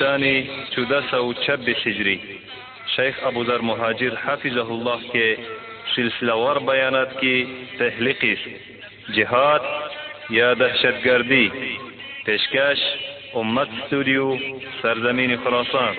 سال 1426 هجری. شیخ ابوذر مهاجر حفظه الله که سلسلوار بیانات کی تحلیق است. جهاد یا دهشتگردی. پیشکش امت استودیو سرزمین خراسان.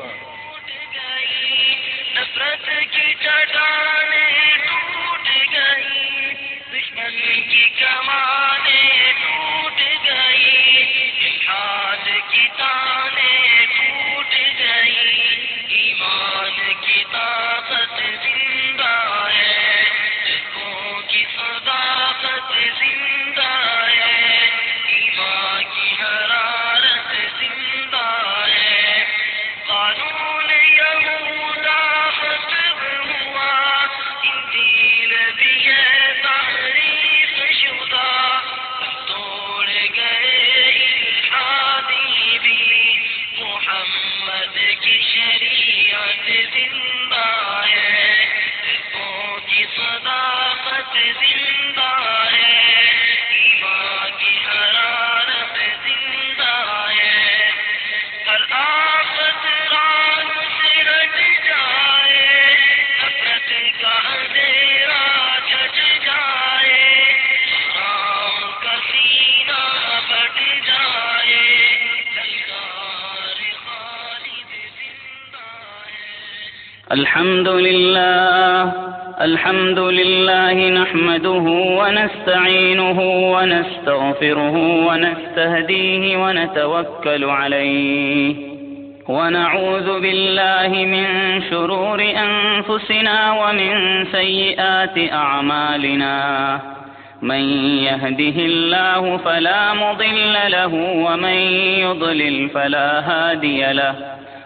الحمد لله الحمد لله نحمده ونستعينه ونستغفره ونستهديه ونتوكل عليه. ونعوذ بالله من شرور أنفسنا ومن سيئات أعمالنا. من يهده الله فلا مضل له ومن يضلل فلا هادي له.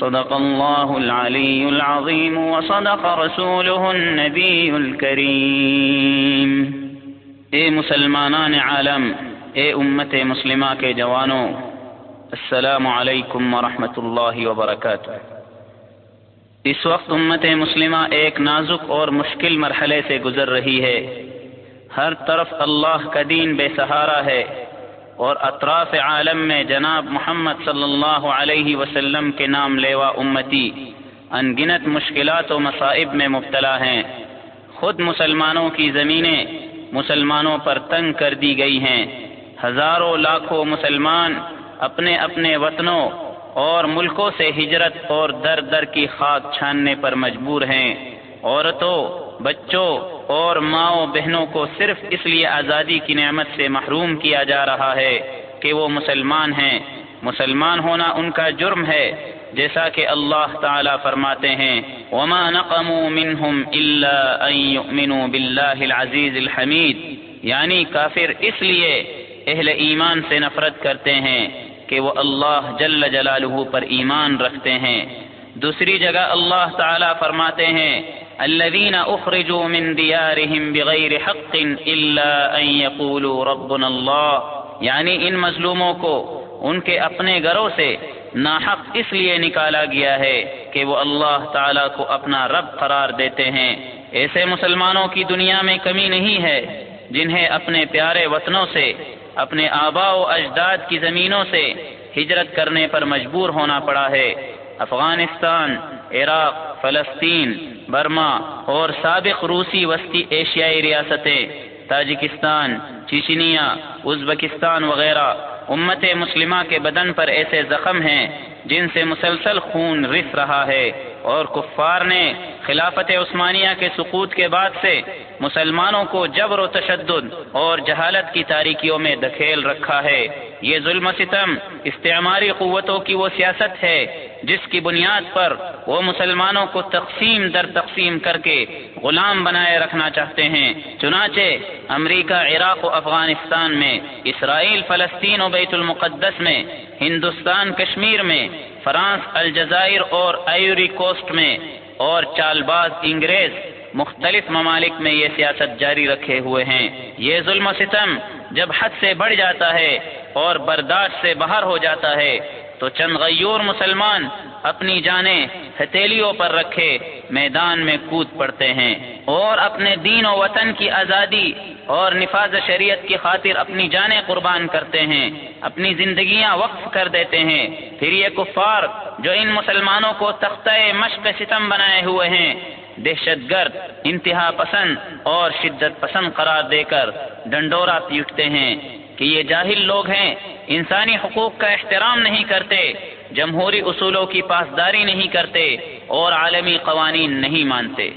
صدق الله العلي العظيم وصدق رسوله النبي الكريم اے مسلمانان عالم، اے امت مسلمہ کے جوانوں، السلام علیکم ورحمۃ اللہ وبرکاتہ۔ اس وقت امت مسلمہ ایک نازک اور مشکل مرحلے سے گزر رہی ہے۔ ہر طرف اللہ کا دین بے سہارا ہے۔ اور اطراف عالم میں جناب محمد صلی اللہ علیہ وسلم کے نام لیوا امتی ان گنت مشکلات و مصائب میں مبتلا ہیں۔ خود مسلمانوں کی زمینیں مسلمانوں پر تنگ کر دی گئی ہیں۔ ہزاروں لاکھوں مسلمان اپنے اپنے وطنوں اور ملکوں سے ہجرت اور در در کی خاک چھاننے پر مجبور ہیں۔ عورتوں بچوں اور ماؤں بہنوں کو صرف اس لیے آزادی کی نعمت سے محروم کیا جا رہا ہے کہ وہ مسلمان ہیں۔ مسلمان ہونا ان کا جرم ہے، جیسا کہ اللہ تعالی فرماتے ہیں۔ وما نقموا منهم الا ان يؤمنوا بالله العزيز الحمید یعنی کافر اس لیے اہل ایمان سے نفرت کرتے ہیں کہ وہ اللہ جل جلالہ پر ایمان رکھتے ہیں۔ دوسری جگہ اللہ تعالی فرماتے ہیں الذين اخرجوا من ديارهم بغير حق الا ان يقولوا ربنا الله. یعنی ان مظلوموں کو ان کے اپنے گھروں سے ناحق اس لیے نکالا گیا ہے کہ وہ اللہ تعالی کو اپنا رب قرار دیتے ہیں. ایسے مسلمانوں کی دنیا میں کمی نہیں ہے جنہیں اپنے پیارے وطنوں سے، اپنے آبا و اجداد کی زمینوں سے ہجرت کرنے پر مجبور ہونا پڑا ہے. افغانستان عراق، فلسطین، برما اور سابق روسی وسطی ایشیائی ریاستیں، تاجکستان، چیچنیا، ازبکستان وغیرہ امت مسلمہ کے بدن پر ایسے زخم ہیں جن سے مسلسل خون رس رہا ہے اور کفار نے خلافت عثمانیہ کے سقوط کے بعد سے مسلمانوں کو جبر و تشدد اور جہالت کی تاریکیوں میں دکھیل رکھا ہے۔ یہ ظلم و ستم استعماری قوتوں کی وہ سیاست ہے جس کی بنیاد پر وہ مسلمانوں کو تقسیم در تقسیم کر کے غلام بنائے رکھنا چاہتے ہیں۔ چنانچہ امریکہ، عراق و افغانستان میں، اسرائیل، فلسطین و بیت المقدس میں، ہندوستان، کشمیر میں، فرانس، الجزائر اور ایوری کوسٹ میں اور چال باز انگریز مختلف ممالک میں یہ سیاست جاری رکھے ہوئے ہیں۔ یہ ظلم و ستم جب حد سے بڑھ جاتا ہے اور برداشت سے باہر ہو جاتا ہے، تو چند غیور مسلمان اپنی جانیں ہتھیلیوں پر رکھے میدان میں کود پڑتے ہیں اور اپنے دین و وطن کی آزادی اور نفاذ شریعت کی خاطر اپنی جانیں قربان کرتے ہیں، اپنی زندگیاں وقف کر دیتے ہیں۔ پھر یہ کفار جو ان مسلمانوں کو تختہ مشق ستم بنائے ہوئے ہیں دہشت گرد، انتہا پسند اور شدت پسند قرار دے کر ڈنڈورا پیٹتے ہیں کہ یہ جاہل لوگ ہیں، انسانی حقوق کا احترام نہیں کرتے، جمہوری اصولوں کی پاسداری نہیں کرتے اور عالمی قوانین نہیں مانتے۔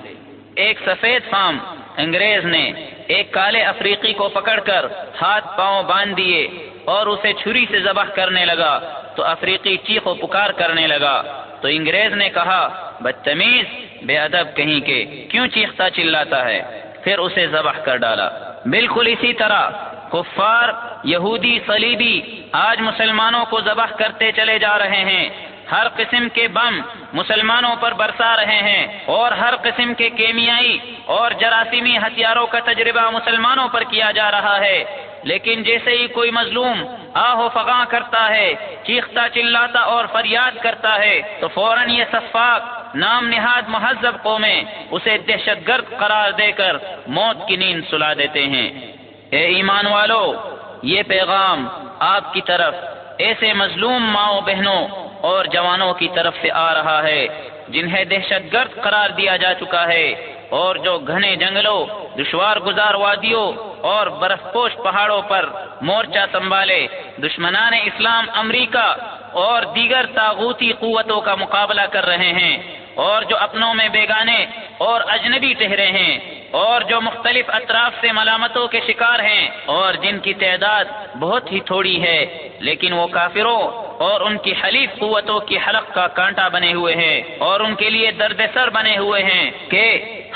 ایک سفید فام انگریز نے ایک کالے افریقی کو پکڑ کر ہاتھ پاؤں باندھ دیے اور اسے چھری سے ذبح کرنے لگا، تو افریقی چیخ و پکار کرنے لگا۔ تو انگریز نے کہا، بدتمیز، بے ادب کہیں کے کیوں چیختا چلاتا ہے؟ پھر اسے ذبح کر ڈالا۔ بالکل اسی طرح کفار، یہودی، صلیبی آج مسلمانوں کو ذبح کرتے چلے جا رہے ہیں۔ ہر قسم کے بم مسلمانوں پر برسا رہے ہیں اور ہر قسم کے کیمیائی اور جراثیمی ہتھیاروں کا تجربہ مسلمانوں پر کیا جا رہا ہے۔ لیکن جیسے ہی کوئی مظلوم آہو فغاں کرتا ہے چیختا چلاتا اور فریاد کرتا ہے، تو فوراً یہ صفاق نام نہاد مہذب قومیں اسے دہشت گرد قرار دے کر موت کی نیند سلا دیتے ہیں۔ اے ایمان والو، یہ پیغام آپ کی طرف ایسے مظلوم ماؤں بہنوں اور جوانوں کی طرف سے آ رہا ہے، جنہیں دہشت گرد قرار دیا جا چکا ہے۔ اور جو گھنے جنگلوں، دشوار گزار وادیوں اور برف پوش پہاڑوں پر مورچہ سنبھالے، دشمنان اسلام امریکہ اور دیگر تاغوتی قوتوں کا مقابلہ کر رہے ہیں اور جو اپنوں میں بیگانے اور اجنبی ٹہرے ہیں اور جو مختلف اطراف سے ملامتوں کے شکار ہیں اور جن کی تعداد بہت ہی تھوڑی ہے، لیکن وہ کافروں اور ان کی حلیف قوتوں کی حلق کا کانٹا بنے ہوئے ہیں اور ان کے لیے درد سر بنے ہوئے ہیں کہ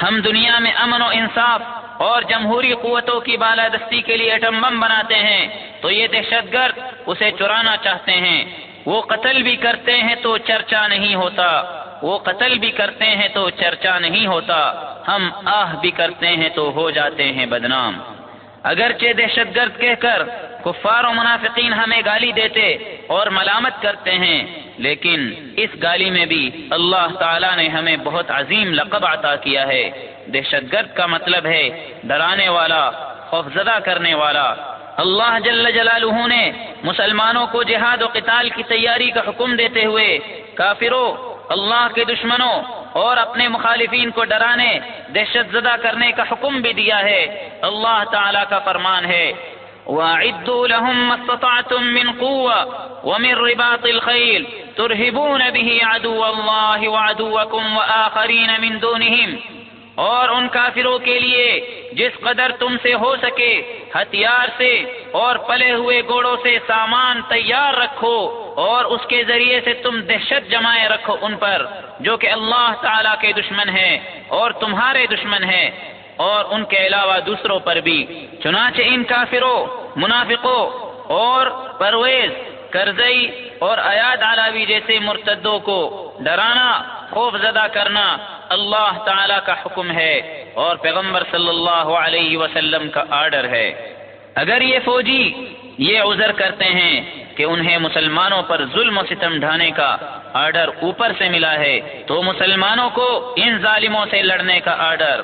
ہم دنیا میں امن و انصاف اور جمہوری قوتوں کی بالادستی کے لیے ایٹم بم بناتے ہیں، تو یہ دہشت گرد اسے چرانا چاہتے ہیں۔ وہ قتل بھی کرتے ہیں تو چرچا نہیں ہوتا۔ وہ قتل بھی کرتے ہیں تو چرچا نہیں ہوتا۔ ہم آہ بھی کرتے ہیں تو ہو جاتے ہیں بدنام۔ اگرچہ دہشت گرد کہہ کر کفار و منافقین ہمیں گالی دیتے اور ملامت کرتے ہیں، لیکن اس گالی میں بھی اللہ تعالیٰ نے ہمیں بہت عظیم لقب عطا کیا ہے۔ دہشت گرد کا مطلب ہے ڈرانے والا خوفزدہ کرنے والا۔ اللہ جل جلالہ نے مسلمانوں کو جہاد و قتال کی تیاری کا حکم دیتے ہوئے کافروں اللہ کے دشمنوں اور اپنے مخالفین کو ڈرانے، دہشت زدہ کرنے کا حکم بھی دیا ہے۔ اللہ تعالی کا فرمان ہے، وَأَعِدُّوا لَهُم مَّا اسْتَطَعْتُم مِّن قُوَّةٍ وَمِن رِّبَاطِ الْخَيْلِ تُرْهِبُونَ بِهِ عَدُوَّ اللَّهِ وَعَدُوَّكُمْ وَآخَرِينَ مِن دُونِهِمْ اور ان کافروں کے لیے جس قدر تم سے ہو سکے، ہتھیار سے اور پلے ہوئے گوڑوں سے سامان تیار رکھو اور اس کے ذریعے سے تم دہشت جمائے رکھو ان پر، جو کہ اللہ تعالی کے دشمن ہیں اور تمہارے دشمن ہیں اور ان کے علاوہ دوسروں پر بھی۔ چنانچہ ان کافروں، منافقوں اور پرویز کرزئی اور ایاد علاوی جیسے مرتدوں کو ڈرانا، خوف زدہ کرنا اللہ تعالی کا حکم ہے اور پیغمبر صلی اللہ علیہ وسلم کا آرڈر ہے۔ اگر یہ فوجی یہ عذر کرتے ہیں کہ انہیں مسلمانوں پر ظلم و ستم ڈھانے کا آرڈر اوپر سے ملا ہے، تو مسلمانوں کو ان ظالموں سے لڑنے کا آرڈر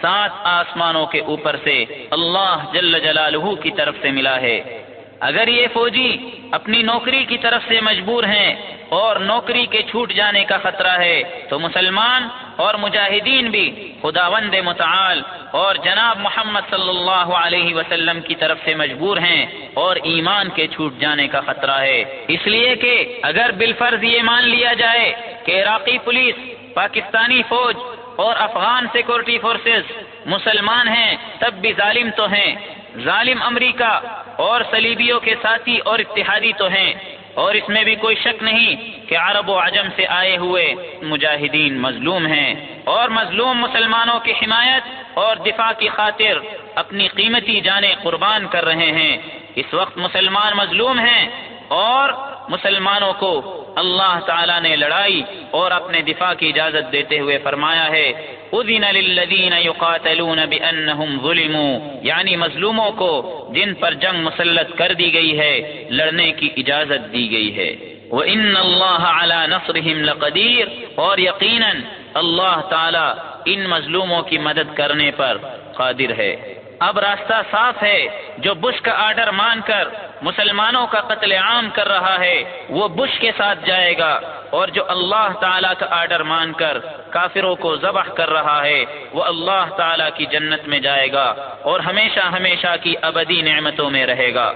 سات آسمانوں کے اوپر سے اللہ جل جلالہ کی طرف سے ملا ہے۔ اگر یہ فوجی اپنی نوکری کی طرف سے مجبور ہیں اور نوکری کے چھوٹ جانے کا خطرہ ہے، تو مسلمان اور مجاہدین بھی خداوند متعال اور جناب محمد صلی اللہ علیہ وسلم کی طرف سے مجبور ہیں اور ایمان کے چھوٹ جانے کا خطرہ ہے۔ اس لیے کہ اگر بالفرض یہ مان لیا جائے کہ عراقی پولیس، پاکستانی فوج اور افغان سیکورٹی فورسز مسلمان ہیں، تب بھی ظالم تو ہیں۔ ظالم امریکہ اور صلیبیوں کے ساتھی اور اتحادی تو ہیں۔ اور اس میں بھی کوئی شک نہیں کہ عرب و عجم سے آئے ہوئے مجاہدین مظلوم ہیں۔ اور مظلوم مسلمانوں کی حمایت اور دفاع کی خاطر اپنی قیمتی جانیں قربان کر رہے ہیں۔ اس وقت مسلمان مظلوم ہیں اور مسلمانوں کو اللہ تعالی نے لڑائی اور اپنے دفاع کی اجازت دیتے ہوئے فرمایا ہے، اذن للذین یقاتلون بانہم ظلموا یعنی مظلوموں کو جن پر جنگ مسلط کر دی گئی ہے، لڑنے کی اجازت دی گئی ہے۔ وَإِنَّ اللَّهَ عَلَى نَصْرِهِمْ لَقَدِيرٌ، اور یقیناً اللہ تعالی ان مظلوموں کی مدد کرنے پر قادر ہے۔ اب راستہ صاف ہے، جو بش کا آرڈر مان کر مسلمانوں کا قتل عام کر رہا ہے، وہ بش کے ساتھ جائے گا اور جو اللہ تعالیٰ کا آرڈر مان کر کافروں کو ذبح کر رہا ہے، وہ اللہ تعالیٰ کی جنت میں جائے گا اور ہمیشہ ہمیشہ کی ابدی نعمتوں میں رہے گا۔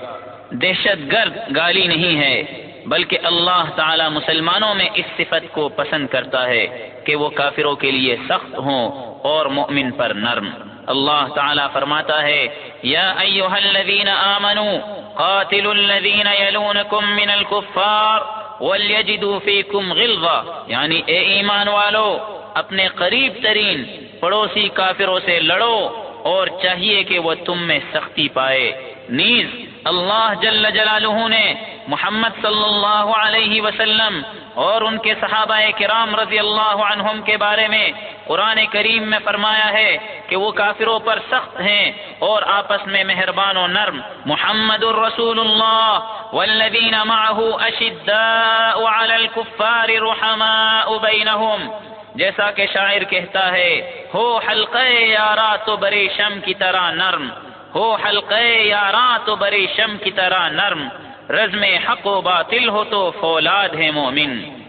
دہشت گرد گالی نہیں ہے، بلکہ اللہ تعالی مسلمانوں میں اس صفت کو پسند کرتا ہے کہ وہ کافروں کے لیے سخت ہوں اور مؤمن پر نرم۔ اللہ تعالیٰ فرماتا ہے، یا ایوہ الذین آمنوا قاتلوا الذین یلونکم من الكفار ولیجدوا فیکم غلظہ۔ یعنی اے ایمان والو، اپنے قریب ترین پڑوسی کافروں سے لڑو اور چاہیے کہ وہ تم میں سختی پائے۔ نیز اللہ جل جلالہ نے محمد صلی اللہ علیہ وسلم اور ان کے صحابہ کرام رضی اللہ عنہم کے بارے میں قرآن کریم میں فرمایا ہے کہ وہ کافروں پر سخت ہیں اور آپس میں مہربان و نرم۔ محمد الرسول اللہ والذین معه اشداء على الكفار رحماء بینہم۔ جیسا کہ شاعر کہتا ہے، ہو حلقہ یارا تو بری شم کی طرح نرم۔ ہو حلقہ یاراں تو بری شم کی طرح نرم، رزم حق و باطل ہو تو فولاد ہے مومن۔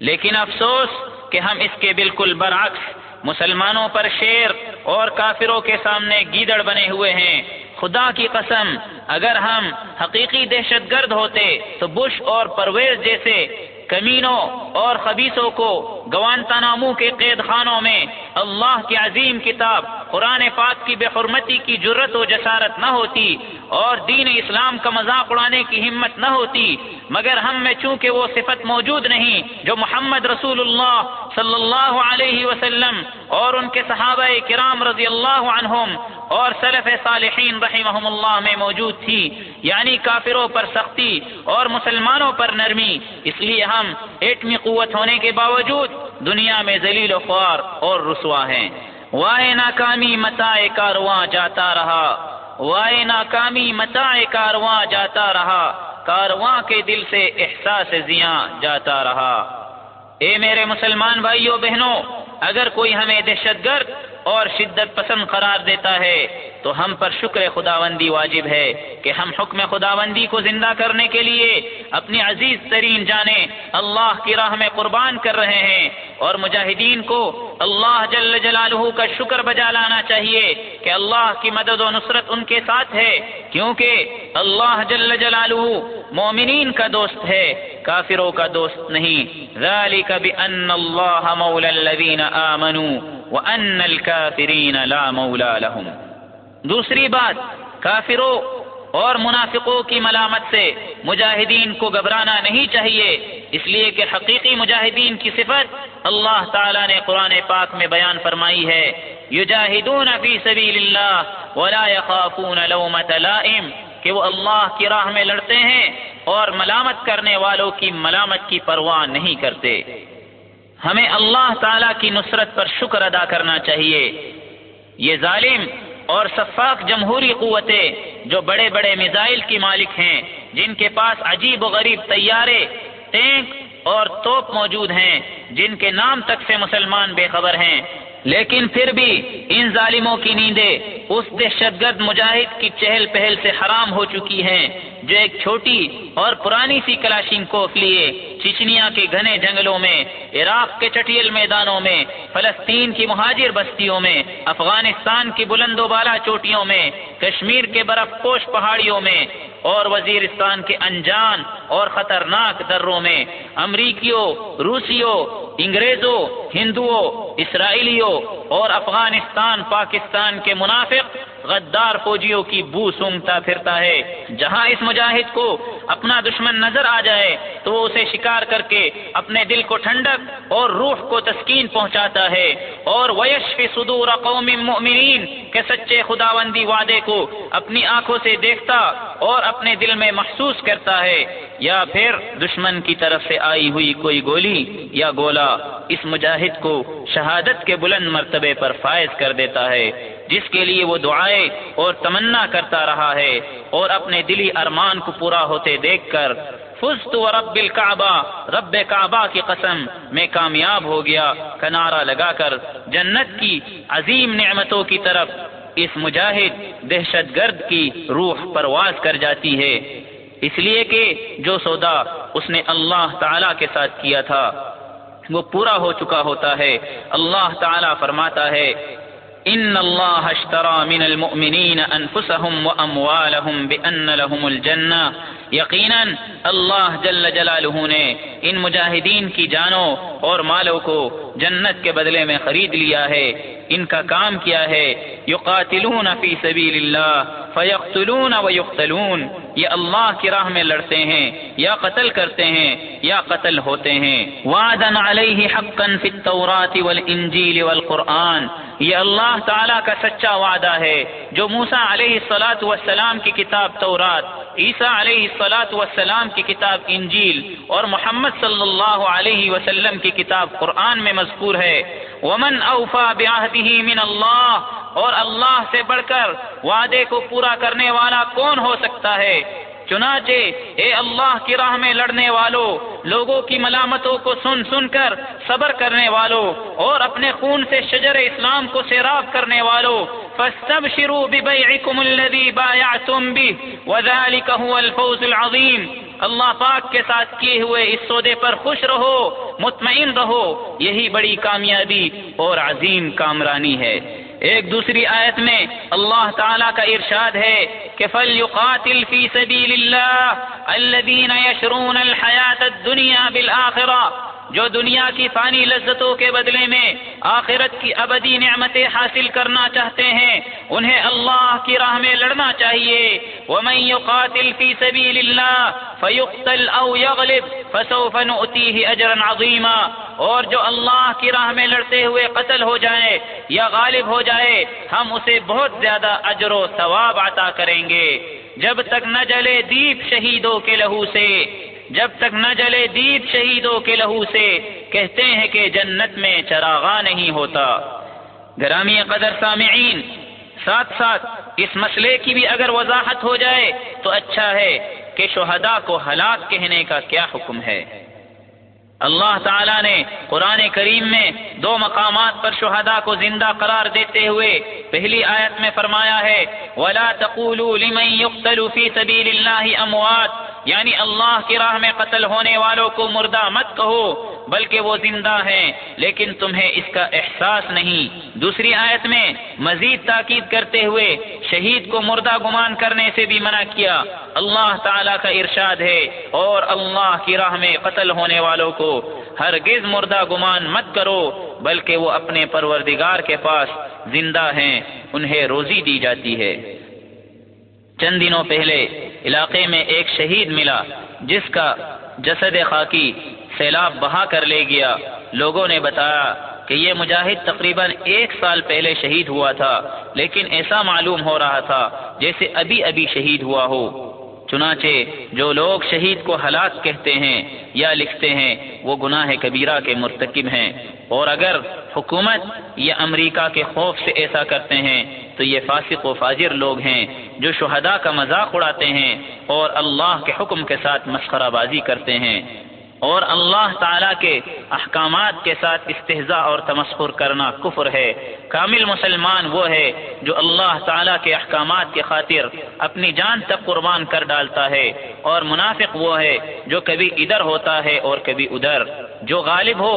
لیکن افسوس کہ ہم اس کے بالکل برعکس، مسلمانوں پر شیر اور کافروں کے سامنے گیدڑ بنے ہوئے ہیں۔ خدا کی قسم، اگر ہم حقیقی دہشت گرد ہوتے تو بش اور پرویز جیسے کمینوں اور خبیصوں کو گوانتانامو کے قید خانوں میں اللہ کی عظیم کتاب قرآن پاک کی بے حرمتی کی جرت و جسارت نہ ہوتی اور دین اسلام کا مذاق اڑانے کی ہمت نہ ہوتی، مگر ہم میں چونکہ وہ صفت موجود نہیں، جو محمد رسول اللہ صلی اللہ علیہ وسلم اور ان کے صحابہ کرام رضی اللہ عنہم اور سلف صالحین رحمہم اللہ میں موجود تھی یعنی کافروں پر سختی اور مسلمانوں پر نرمی، اس لیے ہم ایٹمی قوت ہونے کے باوجود دنیا میں ذلیل و خوار اور رسوا ہیں۔ وائے ناکامی متا کارواں جاتا رہا۔ وائے ناکامی متا کارواں جاتا رہا، کارواں کے دل سے احساس زیاں جاتا رہا۔ اے میرے مسلمان بھائیوں بہنوں، اگر کوئی ہمیں دہشت گرد اور شدت پسند قرار دیتا ہے، تو ہم پر شکر خداوندی واجب ہے کہ ہم حکم خداوندی کو زندہ کرنے کے لیے اپنی عزیز ترین جانیں اللہ کی راہ میں قربان کر رہے ہیں۔ اور مجاہدین کو اللہ جل جلالہ کا شکر بجا لانا چاہیے کہ اللہ کی مدد و نصرت ان کے ساتھ ہے، کیونکہ اللہ جل جلالہ مومنین کا دوست ہے، کافروں کا دوست نہیں۔ ذالک بأن اللہ مولا الذین آمنوا۔ وأن الكافرین لا مولا لهم۔ دوسری بات، کافروں اور منافقوں کی ملامت سے مجاہدین کو گھبرانا نہیں چاہیے۔ اس لیے کہ حقیقی مجاہدین کی صفت اللہ تعالیٰ نے قرآن پاک میں بیان فرمائی ہے۔ یجاہدون فی سبیل اللہ ولا يخافون لومت لائم کہ وہ اللہ کی راہ میں لڑتے ہیں اور ملامت کرنے والوں کی ملامت کی پرواہ نہیں کرتے۔ ہمیں اللہ تعالی کی نصرت پر شکر ادا کرنا چاہیے۔ یہ ظالم اور صفاق جمہوری قوتیں جو بڑے بڑے میزائل کی مالک ہیں، جن کے پاس عجیب و غریب طیارے، ٹینک اور توپ موجود ہیں، جن کے نام تک سے مسلمان بے خبر ہیں۔ لیکن پھر بھی ان ظالموں کی نیندیں اس دہشت گرد مجاہد کی چہل پہل سے حرام ہو چکی ہیں۔ جو ایک چھوٹی اور پرانی سی کلاشین کوف لیے چچنیا کے گھنے جنگلوں میں، عراق کے چٹیل میدانوں میں، فلسطین کی مہاجر بستیوں میں، افغانستان کی بلند و بالا چوٹیوں میں، کشمیر کے برف پوش پہاڑیوں میں اور وزیرستان کے انجان اور خطرناک دروں میں امریکیوں، روسیوں، انگریزوں، ہندوؤں، اسرائیلیوں اور افغانستان، پاکستان کے منافق غدار فوجیوں کی بو سونگتا پھرتا ہے۔ جہاں اس مجاہد کو اپنا دشمن نظر آ جائے تو وہ اسے شکار کر کے اپنے دل کو ٹھنڈک اور روح کو تسکین پہنچاتا ہے۔ اور ویش صدور قوم مؤمنین کے سچے خداوندی وعدے کو اپنی آنکھوں سے دیکھتا اور اپنے دل میں محسوس کرتا ہے۔ یا پھر دشمن کی طرف سے آئی ہوئی کوئی گولی یا گولا اس مجاہد کو شہادت کے بلند مرتبے پر فائز کر دیتا ہے۔ جس کے لیے وہ دعائیں اور تمنا کرتا رہا ہے اور اپنے دلی ارمان کو پورا ہوتے دیکھ کر، فزت و رب الکعبہ، رب کعبہ کی قسم، میں کامیاب ہو گیا، کنارہ لگا کر، جنت کی عظیم نعمتوں کی طرف، اس مجاہد دہشت گرد کی روح پرواز کر جاتی ہے۔ اس لیے کہ جو سودا اس نے اللہ تعالی کے ساتھ کیا تھا، وہ پورا ہو چکا ہوتا ہے۔ اللہ تعالی فرماتا ہے ان اللہ اشترى من المؤمنین انفسهم واموالهم بان لهم الجنہ یقینا اللہ جل جلالہ نے ان مجاہدین کی جانوں اور مالوں کو جنت کے بدلے میں خرید لیا ہے، ان کا کام کیا ہے؟ یقاتلون فی سبیل اللہ فیقتلون ویقتلون، یہ اللہ کی راہ میں لڑتے ہیں، یا قتل کرتے ہیں، یا قتل ہوتے ہیں۔ وعدا علیہ حقا فی التورات والانجیل والقرآن، یہ اللہ تعالیٰ کا سچا وعدہ ہے۔ جو موسا علیہ السلاۃ والسلام کی کتاب تورات، عیسیٰ علیہ السلاۃ والسلام کی کتاب انجیل، اور محمد صلی اللہ علیہ وسلم کی کتاب قرآن میں مذکور ہے۔ ومن اوفا بعہدہ من اللہ، اور اللہ سے بڑھ کر وعدے کو پورا کرنے والا کون ہو سکتا ہے؟ چنانچہ، اے اللہ کی راہ میں لڑنے والوں لوگوں کی ملامتوں کو سن سن کر صبر کرنے والوں اور اپنے خون سے شجر اسلام کو سیراب کرنے والوں فاستبشروا ببيعكم الذي بايعتم به وذلك هو الفوز العظيم اللہ پاک کے ساتھ کیے ہوئے اس سودے پر خوش رہو، مطمئن رہو، یہی بڑی کامیابی اور عظیم کامرانی ہے۔ ایک دوسری آیت میں اللہ تعالیٰ کا ارشاد ہے کہ فل يقاتل في سبيل الله الذين يشرون الحياة الدنيا جو دنیا کی فانی لذتوں کے بدلے میں آخرت کی ابدی نعمتیں حاصل کرنا چاہتے ہیں، انہیں اللہ کی راہ میں لڑنا چاہیے۔ ومن يقاتل في سبيل الله فيقتل او يغلب فسوف نؤتيه اجرا عظيما۔ اور جو اللہ کی راہ میں لڑتے ہوئے قتل ہو جائے یا غالب ہو جائے، ہم اسے بہت زیادہ اجر و ثواب عطا کریں گے۔ جب تک نہ جلے دیپ شہیدوں کے لہو سے۔ جب تک نہ جلے دیپ شہیدوں کے لہو سے، کہتے ہیں کہ جنت میں چراغا نہیں ہوتا۔ گرامی قدر سامعین، ساتھ ساتھ اس مسئلے کی بھی اگر وضاحت ہو جائے، تو اچھا ہے کہ شہداء کو ہلاک کہنے کا کیا حکم ہے۔ اللہ تعالیٰ نے قرآن کریم میں دو مقامات پر شہداء کو زندہ قرار دیتے ہوئے پہلی آیت میں فرمایا ہے، ولا تقولوا لمن يقتل في سبيل الله اموات یعنی اللہ کی راہ میں قتل ہونے والوں کو مردہ مت کہو، بلکہ وہ زندہ ہیں، لیکن تمہیں اس کا احساس نہیں۔ دوسری آیت میں، مزید تاکید کرتے ہوئے، شہید کو مردہ گمان کرنے سے بھی منع کیا۔ اللہ تعالیٰ کا ارشاد ہے، اور اللہ کی راہ میں قتل ہونے والوں کو ہرگز مردہ گمان مت کرو، بلکہ وہ اپنے پروردگار کے پاس زندہ ہیں، انہیں روزی دی جاتی ہے۔ چند دنوں پہلے علاقے میں ایک شہید ملا، جس کا جسد خاکی سیلاب بہا کر لے گیا۔ لوگوں نے بتایا کہ یہ مجاہد تقریباً ایک سال پہلے شہید ہوا تھا، لیکن ایسا معلوم ہو رہا تھا جیسے ابھی ابھی شہید ہوا ہو۔ چنانچہ جو لوگ شہید کو ہلاک کہتے ہیں یا لکھتے ہیں، وہ گناہ کبیرہ کے مرتکب ہیں۔ اور اگر حکومت یا امریکہ کے خوف سے ایسا کرتے ہیں، تو یہ فاسق و فاجر لوگ ہیں جو شہداء کا مذاق اڑاتے ہیں اور اللہ کے حکم کے ساتھ مسخرہ بازی کرتے ہیں۔ اور اللہ تعالیٰ کے احکامات کے ساتھ استحضاء اور تمسخر کرنا کفر ہے۔ کامل مسلمان وہ ہے جو اللہ تعالیٰ کے احکامات کی خاطر اپنی جان تک قربان کر ڈالتا ہے، اور منافق وہ ہے جو کبھی ادھر ہوتا ہے اور کبھی ادھر۔ جو غالب ہو،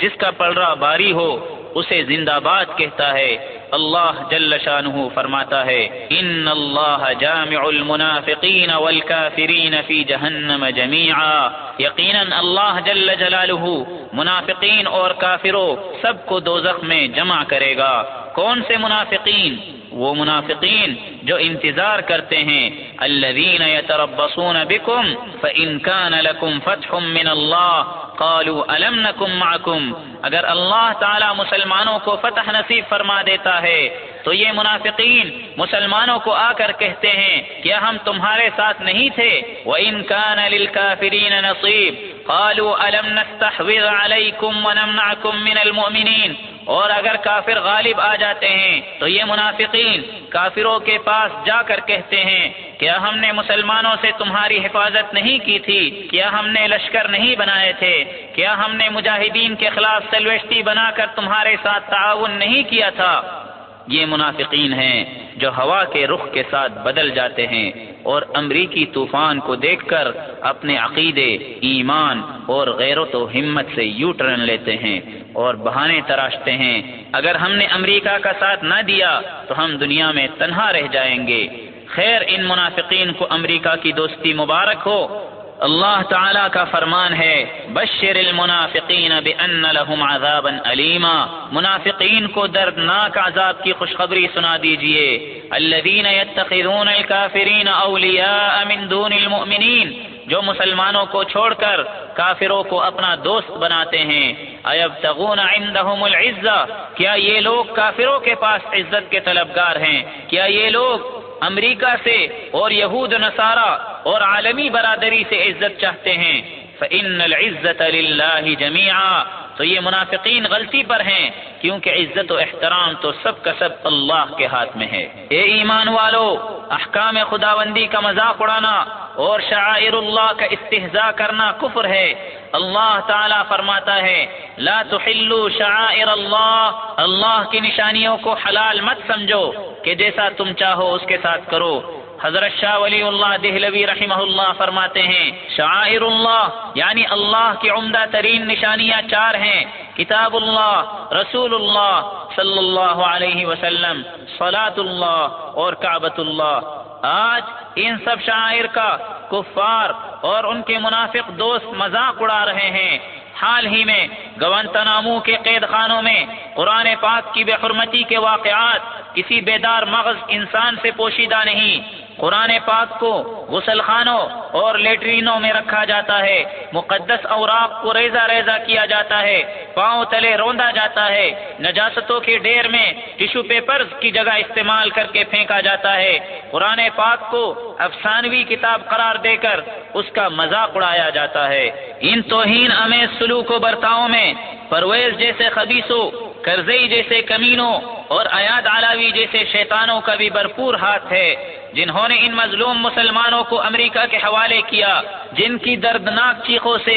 جس کا پلڑا باری ہو اسے زندہ باد کہتا ہے۔ اللہ جل شانہ فرماتا ہے، ان اللہ جامع المنافقین والکافرین فی جہنم جميعا یقینا اللہ جل جلالہ منافقین اور کافروں سب کو دوزخ میں جمع کرے گا۔ کون سے منافقین؟ وہ منافقین جو انتظار کرتے ہیں الذين يتربصون بكم فإن كان لكم فتح من الله قالوا ألم نكن معكم اگر اللہ تعالی مسلمانوں کو فتح نصیب فرما دیتا ہے، تو یہ منافقین مسلمانوں کو آ کر کہتے ہیں کیا ہم تمہارے ساتھ نہیں تھے۔ وَإِن كَانَ لِلْكَافِرِينَ نَصِيب قَالُوا أَلَمْ نَسْتَحْوِذْ عَلَيْكُمْ وَنَمْنَعْكُمْ مِنَ الْمُؤْمِنِينَ اور اگر کافر غالب آ جاتے ہیں تو یہ منافقین کافروں کے پاس جا کر کہتے ہیں، کیا ہم نے مسلمانوں سے تمہاری حفاظت نہیں کی تھی؟ کیا ہم نے لشکر نہیں بنائے تھے؟ کیا ہم نے مجاہدین کے خلاف سلوشتی بنا کر تمہارے ساتھ تعاون نہیں کیا تھا؟ یہ منافقین ہیں جو ہوا کے رخ کے ساتھ بدل جاتے ہیں اور امریکی طوفان کو دیکھ کر اپنے عقیدے، ایمان اور غیرت و ہمت سے یو ٹرن لیتے ہیں۔ اور بہانے تراشتے ہیں۔ اگر ہم نے امریکہ کا ساتھ نہ دیا، تو ہم دنیا میں تنہا رہ جائیں گے۔ خیر، ان منافقین کو امریکہ کی دوستی مبارک ہو۔ اللہ تعالیٰ کا فرمان ہے، بشر المنافقین بان لهم عذابا علیما منافقین کو دردناک عذاب کی خوشخبری سنا دیجیے۔ الذين يتخذون الكافرين اولیاء من دون المؤمنین، جو مسلمانوں کو چھوڑ کر کافروں کو اپنا دوست بناتے ہیں۔ ایبتغون عندهم العزہ؟ کیا یہ لوگ کافروں کے پاس عزت کے طلبگار ہیں؟ کیا یہ لوگ امریکہ سے اور یہود نصارہ اور عالمی برادری سے عزت چاہتے ہیں؟ فَإِنَّ الْعِزَّةَ لِلَّهِ جَمِيعًا۔ تو یہ منافقین غلطی پر ہیں، کیونکہ عزت و احترام تو سب کا سب اللہ کے ہاتھ میں ہے۔ اے ایمان والو، احکام خداوندی کا مذاق اڑانا اور شعائر اللہ کا استحضاء کرنا کفر ہے۔ اللہ تعالیٰ فرماتا ہے، لا تحلوا شعائر اللہ اللہ کی نشانیوں کو حلال مت سمجھو، کہ جیسا تم چاہو اس کے ساتھ کرو۔ حضرت شاہ ولی اللہ دہلوی رحمہ اللہ فرماتے ہیں شاعر اللہ یعنی اللہ کی عمدہ ترین نشانیاں چار ہیں۔ کتاب اللہ، رسول اللہ صلی اللہ علیہ وسلم صلاۃ اللہ اور کعبۃ اللہ۔ آج ان سب شاعر کا کفار اور ان کے منافق دوست مذاق اڑا رہے ہیں۔ حال ہی میں گونتنامو کے قید خانوں میں قرآن پاک کی بے حرمتی کے واقعات کسی بیدار مغز انسان سے پوشیدہ نہیں۔ قرآن پاک کو غسل خانوں اور لیٹرینوں میں رکھا جاتا ہے۔ مقدس اوراق کو ریزہ ریزہ کیا جاتا ہے۔ پاؤں تلے روندا جاتا ہے۔ نجاستوں کے ڈیر میں ٹیشو پیپرز کی جگہ استعمال کر کے پھینکا جاتا ہے۔ قرآن پاک کو افسانوی کتاب قرار دے کر اس کا مذاق اڑایا جاتا ہے۔ ان توہین امیز سلوک و برتاؤں میں پرویز جیسے خبیصوں کرزئی جیسے کمینوں اور ایاد علاوی جیسے شیطانوں کا بھی بھرپور ہاتھ ہے، جنہوں نے ان مظلوم مسلمانوں کو امریکہ کے حوالے کیا، جن کی دردناک چیخوں سے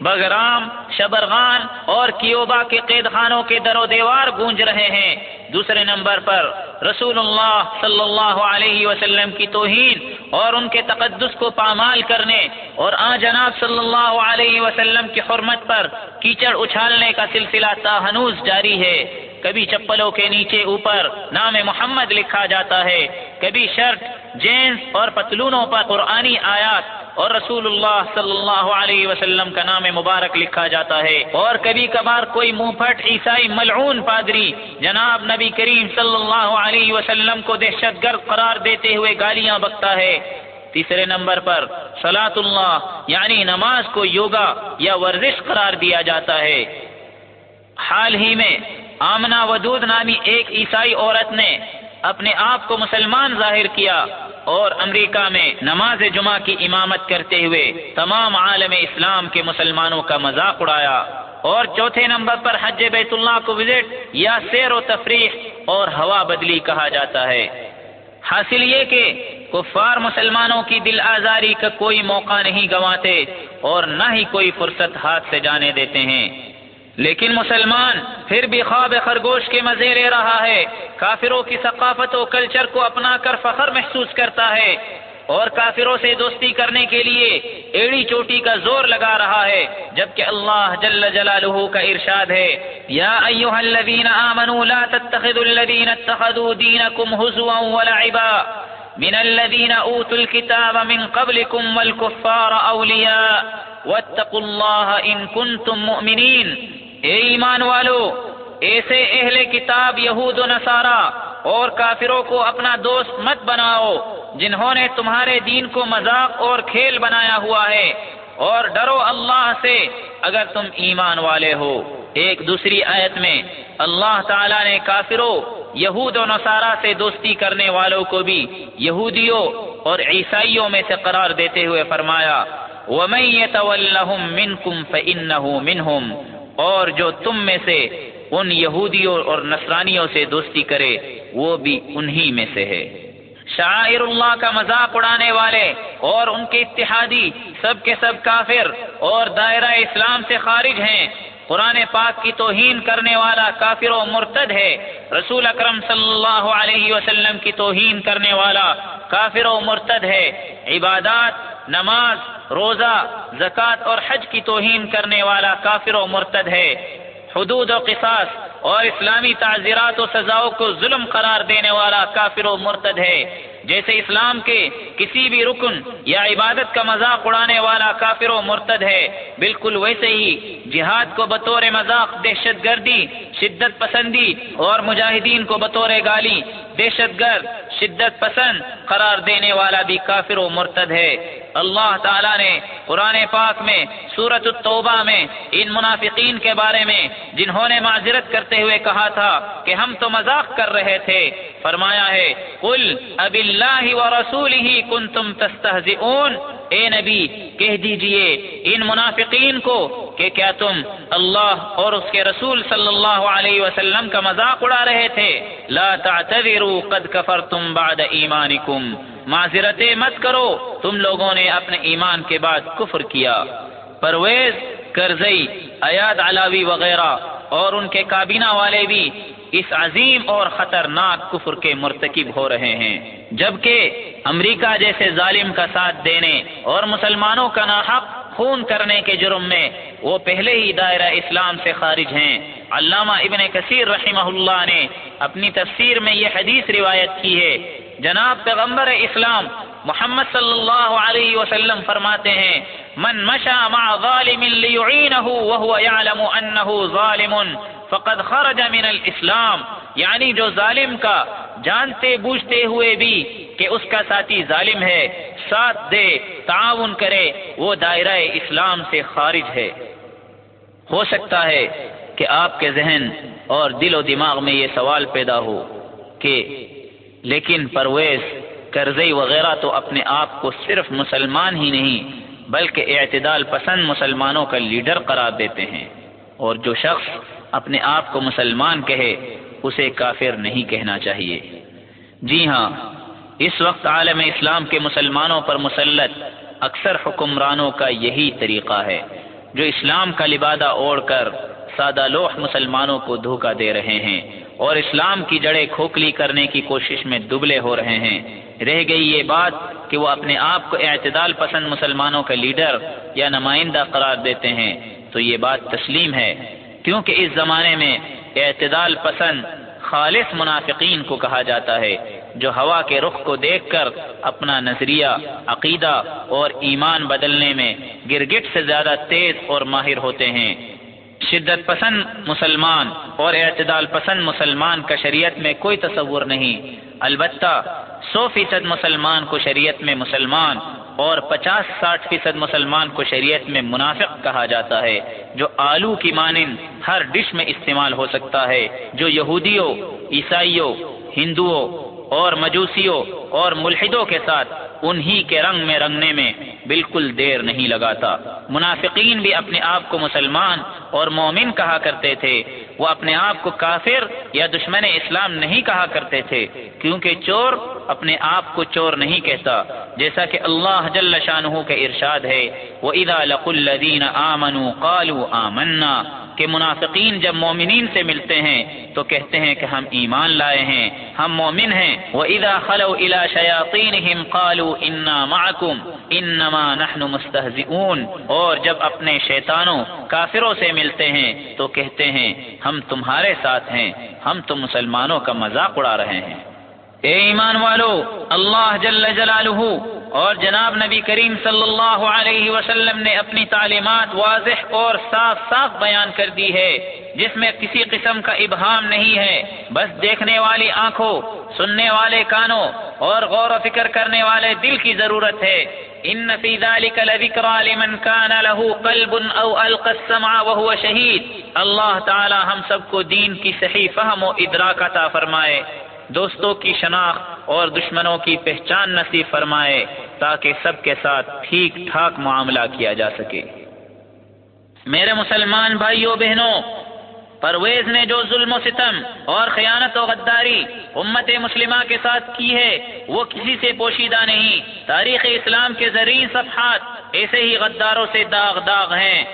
بگرام شبرغان اور کیوبا کے قید خانوں کے در و دیوار گونج رہے ہیں۔ دوسرے نمبر پر رسول اللہ صلی اللہ علیہ وسلم کی توہین اور ان کے تقدس کو پامال کرنے اور آ جناب صلی اللہ علیہ وسلم کی حرمت پر کیچڑ اچھالنے کا سلسلہ تاہنوز جاری ہے۔ کبھی چپلوں کے نیچے اوپر نام محمد لکھا جاتا ہے، کبھی شرٹ جینس اور پتلونوں پر قرآنی آیات اور رسول اللہ صلی اللہ علیہ وسلم کا نام مبارک لکھا جاتا ہے۔ اور کبھی کبھار کوئی منہ پھٹ عیسائی ملعون پادری جناب نبی کریم صلی اللہ علیہ وسلم کو دہشت گرد قرار دیتے ہوئے گالیاں بکتا ہے۔ تیسرے نمبر پر سلاۃ اللہ یعنی نماز کو یوگا یا ورزش قرار دیا جاتا ہے۔ حال ہی میں آمنا ودود نامی ایک عیسائی عورت نے اپنے آپ کو مسلمان ظاہر کیا۔ اور امریکہ میں نماز جمعہ کی امامت کرتے ہوئے تمام عالم اسلام کے مسلمانوں کا مذاق اڑایا۔ اور چوتھے نمبر پر حج بیت اللہ کو وزٹ یا سیر و تفریح اور ہوا بدلی کہا جاتا ہے۔ حاصل یہ کہ کفار مسلمانوں کی دل آزاری کا کوئی موقع نہیں گنواتے اور نہ ہی کوئی فرصت ہاتھ سے جانے دیتے ہیں۔ لیکن مسلمان پھر بھی خواب خرگوش کے مزے لے رہا ہے۔ کافروں کی ثقافت و کلچر کو اپنا کر فخر محسوس کرتا ہے۔ اور کافروں سے دوستی کرنے کے لیے ایڑی چوٹی کا زور لگا رہا ہے۔ جبکہ اللہ جل جلالہ کا ارشاد ہے، یا ایوہ الذین آمنوا لا تتخذوا الذین اتخذوا دینکم حزوا ولعبا۔ من الذین اوتوا الكتاب من قبلكم والكفار اولیاء۔ واتقوا اللہ ان کنتم مؤمنین۔ اے ایمان والو، ایسے اہل کتاب یہود و نصارہ اور کافروں کو اپنا دوست مت بناؤ، جنہوں نے تمہارے دین کو مذاق اور کھیل بنایا ہوا ہے۔ اور ڈرو اللہ سے اگر تم ایمان والے ہو۔ ایک دوسری آیت میں، اللہ تعالیٰ نے کافروں، یہود و نصارہ سے دوستی کرنے والوں کو بھی یہودیوں اور عیسائیوں میں سے قرار دیتے ہوئے فرمایا، وَمَن يَتَوَلَّهُم مِّنكُمْ فَإِنَّهُ مِنْهُمْ اور جو تم میں سے ان یہودیوں اور نصرانیوں سے دوستی کرے، وہ بھی انہی میں سے ہے۔ شاعر اللہ کا مذاق اڑانے والے اور ان کے اتحادی، سب کے سب کافر اور دائرہ اسلام سے خارج ہیں۔ قرآن پاک کی توہین کرنے والا کافر و مرتد ہے۔ رسول اکرم صلی اللہ علیہ وسلم کی توہین کرنے والا کافر و مرتد ہے۔ عبادات، نماز روزہ زکوٰۃ اور حج کی توہین کرنے والا کافر و مرتد ہے۔ حدود و قصاص اور اسلامی تعزیرات و سزاؤں کو ظلم قرار دینے والا کافر و مرتد ہے۔ جیسے اسلام کے کسی بھی رکن یا عبادت کا مذاق اڑانے والا کافر و مرتد ہے، بالکل ویسے ہی جہاد کو بطور مذاق، دہشت گردی، شدت پسندی اور مجاہدین کو بطور گالی، دہشت گرد، شدت پسند قرار دینے والا بھی کافر و مرتد ہے۔ اللہ تعالیٰ نے قرآن پاک میں سورت التوبہ میں، ان منافقین کے بارے میں جنہوں نے معذرت کرتے ہوئے کہا تھا کہ ہم تو مذاق کر رہے تھے، فرمایا ہے کل اب اللہ و رسول ہی کن تم اے نبی، کہہ دیجیے ان منافقین کو کہ کیا تم اللہ اور اس کے رسول صلی اللہ علیہ وسلم کا مذاق اڑا رہے تھے؟ لا تعتذروا قد کفرتم بعد ایمانکم۔ معذرت مت کرو، تم لوگوں نے اپنے ایمان کے بعد کفر کیا۔ پرویز کرزئی ایاد علاوی وغیرہ، اور ان کے کابینہ والے بھی اس عظیم اور خطرناک کفر کے مرتکب ہو رہے ہیں۔ جبکہ امریکہ جیسے ظالم کا ساتھ دینے اور مسلمانوں کا ناحق خون کرنے کے جرم میں وہ پہلے ہی دائرہ اسلام سے خارج ہیں۔ علامہ ابن کثیر رحمہ اللہ نے اپنی تفسیر میں یہ حدیث روایت کی ہے، جناب پیغمبر اسلام محمد صلی اللہ علیہ وسلم فرماتے ہیں، من مشى مع ظالم ليعينه وهو يعلم انه ظالم، فقد خرج من الاسلام. یعنی جو ظالم کا جانتے بوجھتے ہوئے بھی کہ اس کا ساتھی ظالم ہے، ساتھ دے، تعاون کرے، وہ دائرہ اسلام سے خارج ہے۔ ہو سکتا ہے کہ آپ کے ذہن اور دل و دماغ میں یہ سوال پیدا ہو کہ لیکن پرویز کرزئی وغیرہ تو اپنے آپ کو صرف مسلمان ہی نہیں، بلکہ اعتدال پسند مسلمانوں کا لیڈر قرار دیتے ہیں۔ اور جو شخص اپنے آپ کو مسلمان کہے، اسے کافر نہیں کہنا چاہیے۔ جی ہاں اس وقت عالم اسلام کے مسلمانوں پر مسلط اکثر حکمرانوں کا یہی طریقہ ہے، جو اسلام کا لبادہ اوڑھ کر سادہ لوح مسلمانوں کو دھوکہ دے رہے ہیں۔ اور اسلام کی جڑیں کھوکھلی کرنے کی کوشش میں دبلے ہو رہے ہیں۔ رہ گئی یہ بات کہ وہ اپنے آپ کو اعتدال پسند مسلمانوں کا لیڈر یا نمائندہ قرار دیتے ہیں۔ تو یہ بات تسلیم ہے۔ کیونکہ اس زمانے میں اعتدال پسند خالص منافقین کو کہا جاتا ہے، جو ہوا کے رخ کو دیکھ کر اپنا نظریہ، عقیدہ اور ایمان بدلنے میں گرگٹ سے زیادہ تیز اور ماہر ہوتے ہیں۔ شدت پسند مسلمان اور اعتدال پسند مسلمان کا شریعت میں کوئی تصور نہیں۔ البتہ سو فیصد مسلمان کو شریعت میں مسلمان اور پچاس ساٹھ فیصد مسلمان کو شریعت میں منافق کہا جاتا ہے، جو آلو کی مانند ہر ڈش میں استعمال ہو سکتا ہے، جو یہودیوں، عیسائیوں، ہندوؤں اور مجوسیوں اور ملحدوں کے ساتھ انہی کے رنگ میں رنگنے میں بالکل دیر نہیں لگاتا۔ منافقین بھی اپنے آپ کو مسلمان اور مومن کہا کرتے تھے۔ وہ اپنے آپ کو کافر یا دشمن اسلام نہیں کہا کرتے تھے، کیونکہ چور اپنے آپ کو چور نہیں کہتا۔ جیسا کہ اللہ جل شاہ کا ارشاد ہے وہ ادا لق الدین آمن قالو آمنا۔ کہ منافقین جب مومنین سے ملتے ہیں تو کہتے ہیں کہ ہم ایمان لائے ہیں، ہم مومن ہیں۔ وہ ادا خلو الا شیاطین قالو انا معکم انما نحن اور جب اپنے شیطانوں، کافروں سے ملتے ہیں تو کہتے ہیں، ہم تمہارے ساتھ ہیں، ہم تو مسلمانوں کا مذاق اڑا رہے ہیں۔ اے ایمان والو، اللہ جل جلالہ اور جناب نبی کریم صلی اللہ علیہ وسلم نے اپنی تعلیمات واضح اور صاف صاف بیان کر دی ہے، جس میں کسی قسم کا ابہام نہیں ہے۔ بس دیکھنے والی آنکھوں، سننے والے کانوں اور غور و فکر کرنے والے دل کی ضرورت ہے۔ ان فی ذلك لذکرى لمن كان له قلب او القى السمع وهو شہید۔ اللہ تعالی ہم سب کو دین کی صحیح فہم و ادراک عطا فرمائے۔ دوستوں کی شناخت اور دشمنوں کی پہچان نصیب فرمائے تاکہ سب کے ساتھ ٹھیک ٹھاک معاملہ کیا جا سکے۔ میرے مسلمان بھائیوں، بہنوں، پرویز نے جو ظلم و ستم اور خیانت و غداری امت مسلمہ کے ساتھ کی ہے، وہ کسی سے پوشیدہ نہیں۔ تاریخ اسلام کے ذریعے صفحات ایسے ہی غداروں سے داغ داغ ہیں،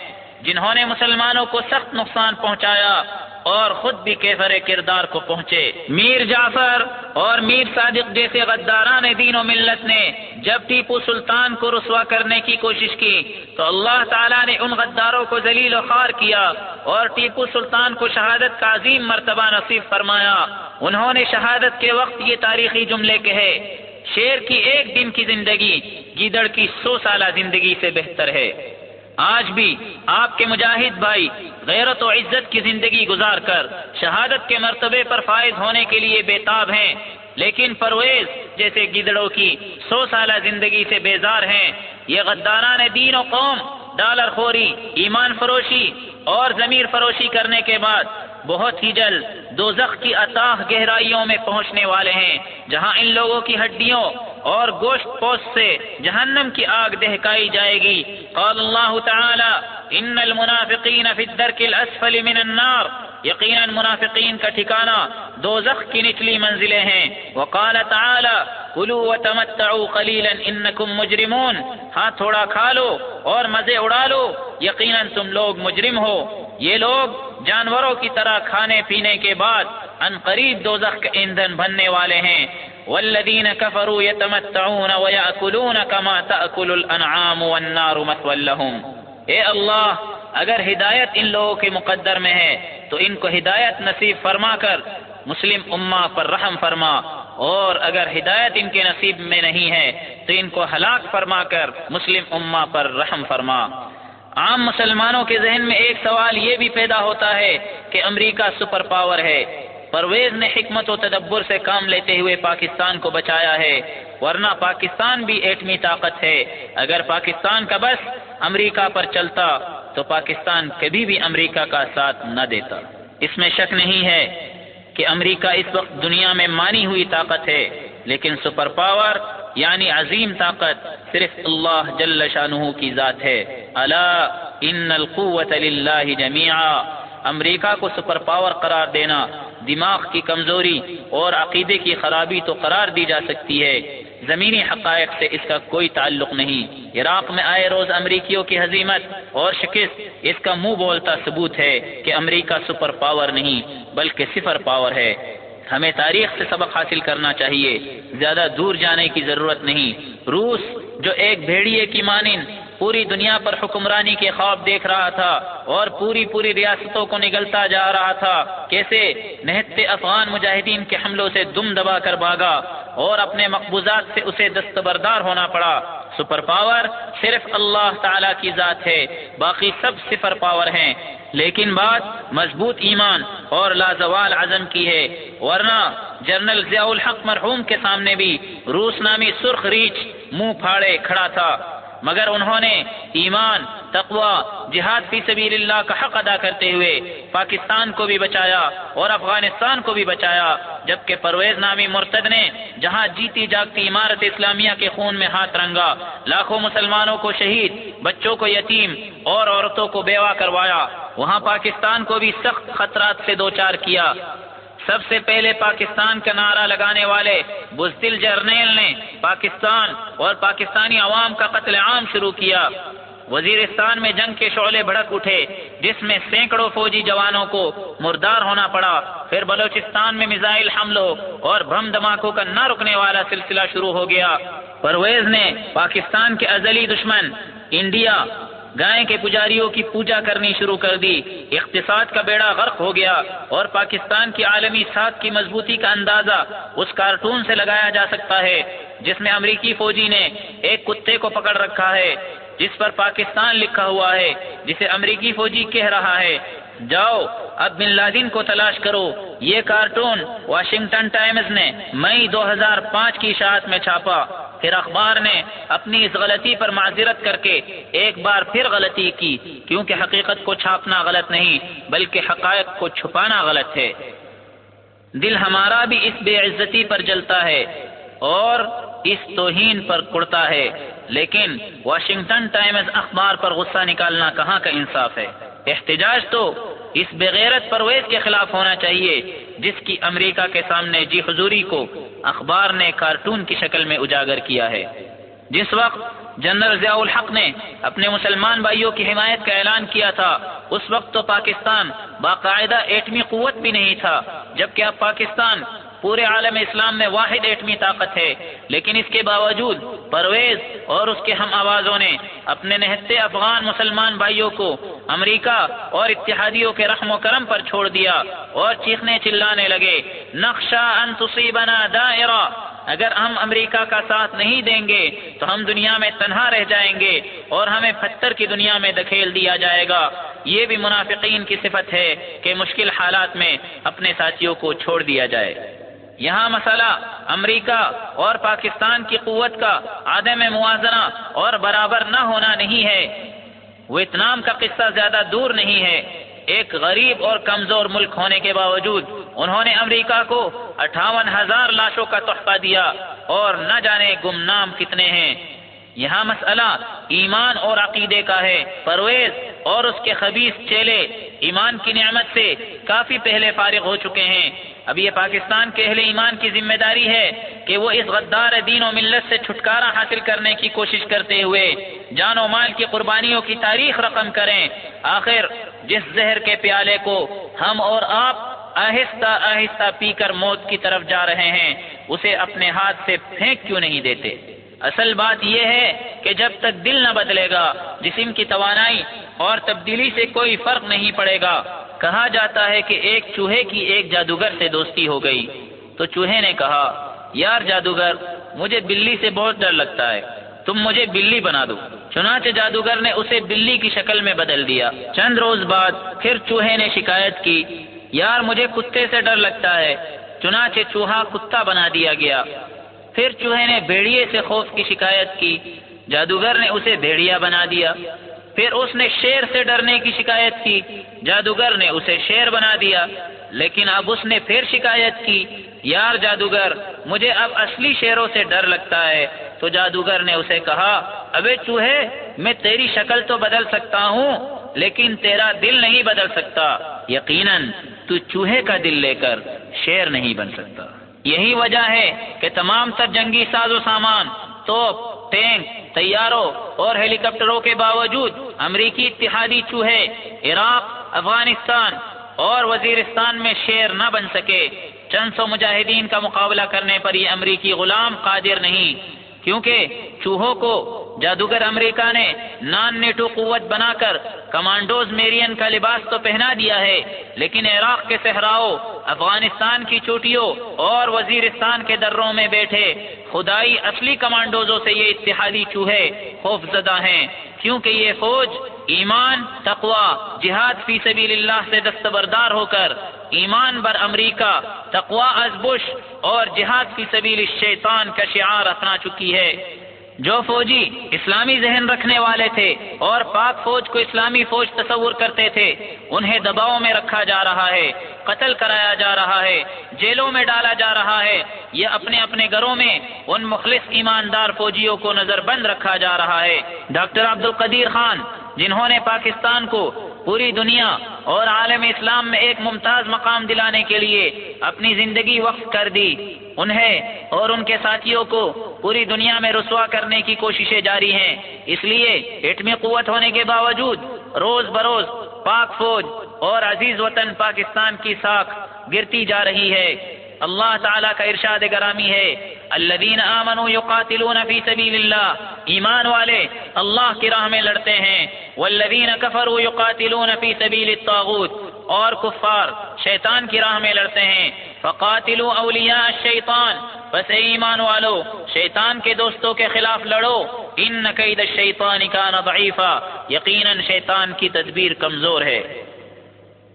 جنہوں نے مسلمانوں کو سخت نقصان پہنچایا۔ اور خود بھی کیفر کردار کو پہنچے۔ میر جعفر اور میر صادق جیسے غداران دین و ملت نے جب ٹیپو سلطان کو رسوا کرنے کی کوشش کی، تو اللہ تعالیٰ نے ان غداروں کو ذلیل و خار کیا اور ٹیپو سلطان کو شہادت کا عظیم مرتبہ نصیب فرمایا۔ انہوں نے شہادت کے وقت یہ تاریخی جملے کہے، شیر کی ایک دن کی زندگی گیدڑ کی سو سالہ زندگی سے بہتر ہے۔ آج بھی آپ کے مجاہد بھائی غیرت و عزت کی زندگی گزار کر شہادت کے مرتبے پر فائز ہونے کے لیے بےتاب ہیں، لیکن پرویز جیسے گدڑوں کی سو سالہ زندگی سے بیزار ہیں۔ یہ غداران دین و قوم، ڈالر خوری، ایمان فروشی اور ضمیر فروشی کرنے کے بعد بہت ہی جلد دو کی اتاح گہرائیوں میں پہنچنے والے ہیں، جہاں ان لوگوں کی ہڈیوں اور گوشت پوست سے جہنم کی آگ دہکائی جائے گی۔ قال اللہ تعالی، ان المنافقین فی الدرک الاسفل من النار یقینا منافقین کا ٹھکانہ دوزخ کی نچلی منزلیں ہیں۔ وقال تعالی کلو وتمتعوا قلیلا انکم مجرمون ہاں تھوڑا کھا لو اور مزے اڑا لو، یقینا تم لوگ مجرم ہو۔ یہ لوگ جانوروں کی طرح کھانے پینے کے بعد ان قریب دوزخ کا ایندھن بننے والے ہیں. والذین کفروا یتمتعون ویأکلون کما تأکل الانعام والنار مثوى لهم. اے اللہ، اگر ہدایت ان لوگوں کے مقدر میں ہے، تو ان کو ہدایت نصیب فرما کر مسلم امہ پر رحم فرما. اور اگر ہدایت ان کے نصیب میں نہیں ہے، تو ان کو ہلاک فرما کر مسلم امہ پر رحم فرما. عام مسلمانوں کے ذہن میں ایک سوال یہ بھی پیدا ہوتا ہے کہ امریکہ سپر پاور ہے۔ پرویز نے حکمت و تدبر سے کام لیتے ہوئے پاکستان کو بچایا ہے، ورنہ پاکستان بھی ایٹمی طاقت ہے۔ اگر پاکستان کا بس امریکہ پر چلتا، تو پاکستان کبھی بھی امریکہ کا ساتھ نہ دیتا۔ اس میں شک نہیں ہے کہ امریکہ اس وقت دنیا میں مانی ہوئی طاقت ہے، لیکن سپر پاور یعنی عظیم طاقت صرف اللہ جل شاہ کی ذات ہے۔ اللہ ان القوت للہ جمیعا۔ امریکہ کو سپر پاور قرار دینا، دماغ کی کمزوری اور عقیدے کی خرابی تو قرار دی جا سکتی ہے۔ زمینی حقائق سے اس کا کوئی تعلق نہیں۔ عراق میں آئے روز امریکیوں کی حزیمت اور شکست، اس کا منہ بولتا ثبوت ہے کہ امریکہ سپر پاور نہیں، بلکہ صفر پاور ہے۔ ہمیں تاریخ سے سبق حاصل کرنا چاہیے، زیادہ دور جانے کی ضرورت نہیں۔ روس، جو ایک بھیڑیے کی مانند پوری دنیا پر حکمرانی کے خواب دیکھ رہا تھا اور پوری پوری ریاستوں کو نگلتا جا رہا تھا، کیسے نہتے افغان مجاہدین کے حملوں سے دم دبا کر بھاگا اور اپنے مقبوضات سے اسے دستبردار ہونا پڑا۔ سپر پاور صرف اللہ تعالی کی ذات ہے، باقی سب صفر پاور ہیں۔ لیکن بات مضبوط ایمان اور لازوال عزم کی ہے۔ ورنہ جنرل ضیاء الحق مرحوم کے سامنے بھی روس نامی سرخ ریچ منہ پھاڑے کھڑا تھا۔ مگر انہوں نے ایمان تقوا جہاد فی سبیل اللہ کا حق ادا کرتے ہوئے پاکستان کو بھی بچایا اور افغانستان کو بھی بچایا، جبکہ پرویز نامی مرتد نے جہاں جیتی جاگتی عمارت اسلامیہ کے خون میں ہاتھ رنگا، لاکھوں مسلمانوں کو شہید، بچوں کو یتیم اور عورتوں کو بیوہ کروایا۔ وہاں پاکستان کو بھی سخت خطرات سے دوچار کیا۔ سب سے پہلے پاکستان کا نعرہ لگانے والے بزدل جرنیل نے پاکستان اور پاکستانی عوام کا قتل عام شروع کیا۔ وزیرستان میں جنگ کے شعلے بھڑک اٹھے، جس میں سینکڑوں فوجی جوانوں کو مردار ہونا پڑا۔ پھر بلوچستان میں میزائل حملوں اور بم دھماکوں کا نہ رکنے والا سلسلہ شروع ہو گیا۔ پرویز نے پاکستان کے ازلی دشمن، انڈیا گائے کے پجاریوں کی پوجا کرنی شروع کر دی۔ اقتصاد کا بیڑا غرق ہو گیا اور پاکستان کی عالمی ساتھ کی مضبوطی کا اندازہ اس کارٹون سے لگایا جا سکتا ہے، جس میں امریکی فوجی نے ایک کتے کو پکڑ رکھا ہے، جس پر پاکستان لکھا ہوا ہے، جسے امریکی فوجی کہہ رہا ہے۔ جاؤ، اب بن لادن کو تلاش کرو۔ یہ کارٹون واشنگٹن ٹائمز نے مئی دو ہزار پانچ کی اشاعت میں چھاپا۔ پھر اخبار نے اپنی اس غلطی پر معذرت کر کے ایک بار پھر غلطی کی۔ کیونکہ حقیقت کو چھاپنا غلط نہیں، بلکہ حقائق کو چھپانا غلط ہے۔ دل ہمارا بھی اس بے عزتی پر جلتا ہے اور اس توہین پر کڑتا ہے۔ لیکن واشنگٹن ٹائمز اخبار پر غصہ نکالنا کہاں کا انصاف ہے؟ احتجاج تو اس بغیرت پرویز کے خلاف ہونا چاہیے، جس کی امریکہ کے سامنے جی حضوری کو اخبار نے کارٹون کی شکل میں اجاگر کیا ہے۔ جس وقت جنرل ضیاء الحق نے اپنے مسلمان بھائیوں کی حمایت کا اعلان کیا تھا، اس وقت تو پاکستان باقاعدہ ایٹمی قوت بھی نہیں تھا، جبکہ اب پاکستان پورے عالم اسلام میں واحد ایٹمی طاقت ہے، لیکن اس کے باوجود پرویز اور اس کے ہم آوازوں نے اپنے نہتے افغان مسلمان بھائیوں کو امریکہ اور اتحادیوں کے رحم و کرم پر چھوڑ دیا اور چیخنے چلانے لگے۔ نقشہ ان تصیبنا دائرہ۔ اگر ہم امریکہ کا ساتھ نہیں دیں گے تو ہم دنیا میں تنہا رہ جائیں گے اور ہمیں پتھر کی دنیا میں دکھیل دیا جائے گا۔ یہ بھی منافقین کی صفت ہے کہ مشکل حالات میں اپنے ساتھیوں کو چھوڑ دیا جائے۔ یہاں مسئلہ امریکہ اور پاکستان کی قوت کا عدم موازنہ اور برابر نہ ہونا نہیں ہے۔ ویتنام کا قصہ زیادہ دور نہیں ہے۔ ایک غریب اور کمزور ملک ہونے کے باوجود انہوں نے امریکہ کو اٹھاون ہزار لاشوں کا تحفہ دیا اور نہ جانے گمنام کتنے ہیں۔ یہاں مسئلہ ایمان اور عقیدے کا ہے۔ پرویز اور اس کے خبیص چیلے ایمان کی نعمت سے کافی پہلے فارغ ہو چکے ہیں۔ اب یہ پاکستان کے اہل ایمان کی ذمہ داری ہے کہ وہ اس غدار دین و ملت سے چھٹکارا حاصل کرنے کی کوشش کرتے ہوئے جان و مال کی قربانیوں کی تاریخ رقم کریں۔ آخر، جس زہر کے پیالے کو ہم اور آپ آہستہ آہستہ پی کر موت کی طرف جا رہے ہیں، اسے اپنے ہاتھ سے پھینک کیوں نہیں دیتے؟ اصل بات یہ ہے کہ جب تک دل نہ بدلے گا، جسم کی توانائی اور تبدیلی سے کوئی فرق نہیں پڑے گا۔ کہا جاتا ہے کہ ایک چوہے کی ایک جادوگر سے دوستی ہو گئی۔ تو چوہے نے کہا، یار جادوگر، مجھے بلی سے بہت ڈر لگتا ہے۔ تم مجھے بلی بنا دو۔ چنانچہ جادوگر نے اسے بلی کی شکل میں بدل دیا۔ چند روز بعد پھر چوہے نے شکایت کی، یار، مجھے کتے سے ڈر لگتا ہے۔ چنانچہ چوہا کتا بنا دیا گیا۔ پھر چوہے نے بھیڑیے سے خوف کی شکایت کی۔ جادوگر نے اسے بھیڑیا بنا دیا۔ پھر اس نے شیر سے ڈرنے کی شکایت کی۔ جادوگر نے اسے شیر بنا دیا، لیکن اب اس نے پھر شکایت کی۔ یار جادوگر، مجھے اب اصلی شیروں سے ڈر لگتا ہے۔ تو جادوگر نے اسے کہا، ابے چوہے میں تیری شکل تو بدل سکتا ہوں، لیکن تیرا دل نہیں بدل سکتا۔ یقیناً تو چوہے کا دل لے کر شیر نہیں بن سکتا۔ یہی وجہ ہے کہ تمام تر جنگی ساز و سامان، توپ ٹینک طیاروں اور ہیلی کاپٹروں کے باوجود امریکی اتحادی چوہے، عراق، افغانستان اور وزیرستان میں شیر نہ بن سکے۔ چند سو مجاہدین کا مقابلہ کرنے پر یہ امریکی غلام قادر نہیں۔ کیونکہ چوہوں کو جادوگر امریکہ نے نان نیٹو قوت بنا کر کمانڈوز میرین کا لباس تو پہنا دیا ہے، لیکن عراق کے صحراؤ، افغانستان کی چوٹیوں اور وزیرستان کے دروں میں بیٹھے خدائی اصلی کمانڈوزوں سے یہ اتحادی چوہے خوف زدہ ہیں۔ کیونکہ یہ فوج ایمان تقوا جہاد فی سبیل اللہ سے دستبردار ہو کر ایمان بر امریکہ تقوا ازبش اور جہاد فی سبیل الشیطان کا شعار اپنا چکی ہے۔ جو فوجی اسلامی ذہن رکھنے والے تھے اور پاک فوج کو اسلامی فوج تصور کرتے تھے، انہیں دباؤ میں رکھا جا رہا ہے، قتل کرایا جا رہا ہے، جیلوں میں ڈالا جا رہا ہے۔ یہ اپنے اپنے گھروں میں ان مخلص ایماندار فوجیوں کو نظر بند رکھا جا رہا ہے۔ ڈاکٹر عبد القدیر خان، جنہوں نے پاکستان کو پوری دنیا اور عالم اسلام میں ایک ممتاز مقام دلانے کے لیے اپنی زندگی وقف کر دی۔ انہیں اور ان کے ساتھیوں کو پوری دنیا میں رسوا کرنے کی کوششیں جاری ہیں۔ اس لیے ایٹمی قوت ہونے کے باوجود روز بروز پاک فوج اور عزیز وطن پاکستان کی ساکھ گرتی جا رہی ہے۔ اللہ تعالیٰ کا ارشاد گرامی ہے، الذین آمنوا یقاتلون فی سبیل اللہ ایمان والے اللہ کی راہ میں لڑتے ہیں، والذین کفروا یقاتلون فی سبیل الطاغوت، اور کفار شیطان کی راہ میں لڑتے ہیں۔ فقاتلوا اولیاء الشیطان، بس اے ایمان والو، شیطان کے دوستوں کے خلاف لڑو۔ ان قید الشیطان کان ضعیفا، یقینا شیطان کی تدبیر کمزور ہے۔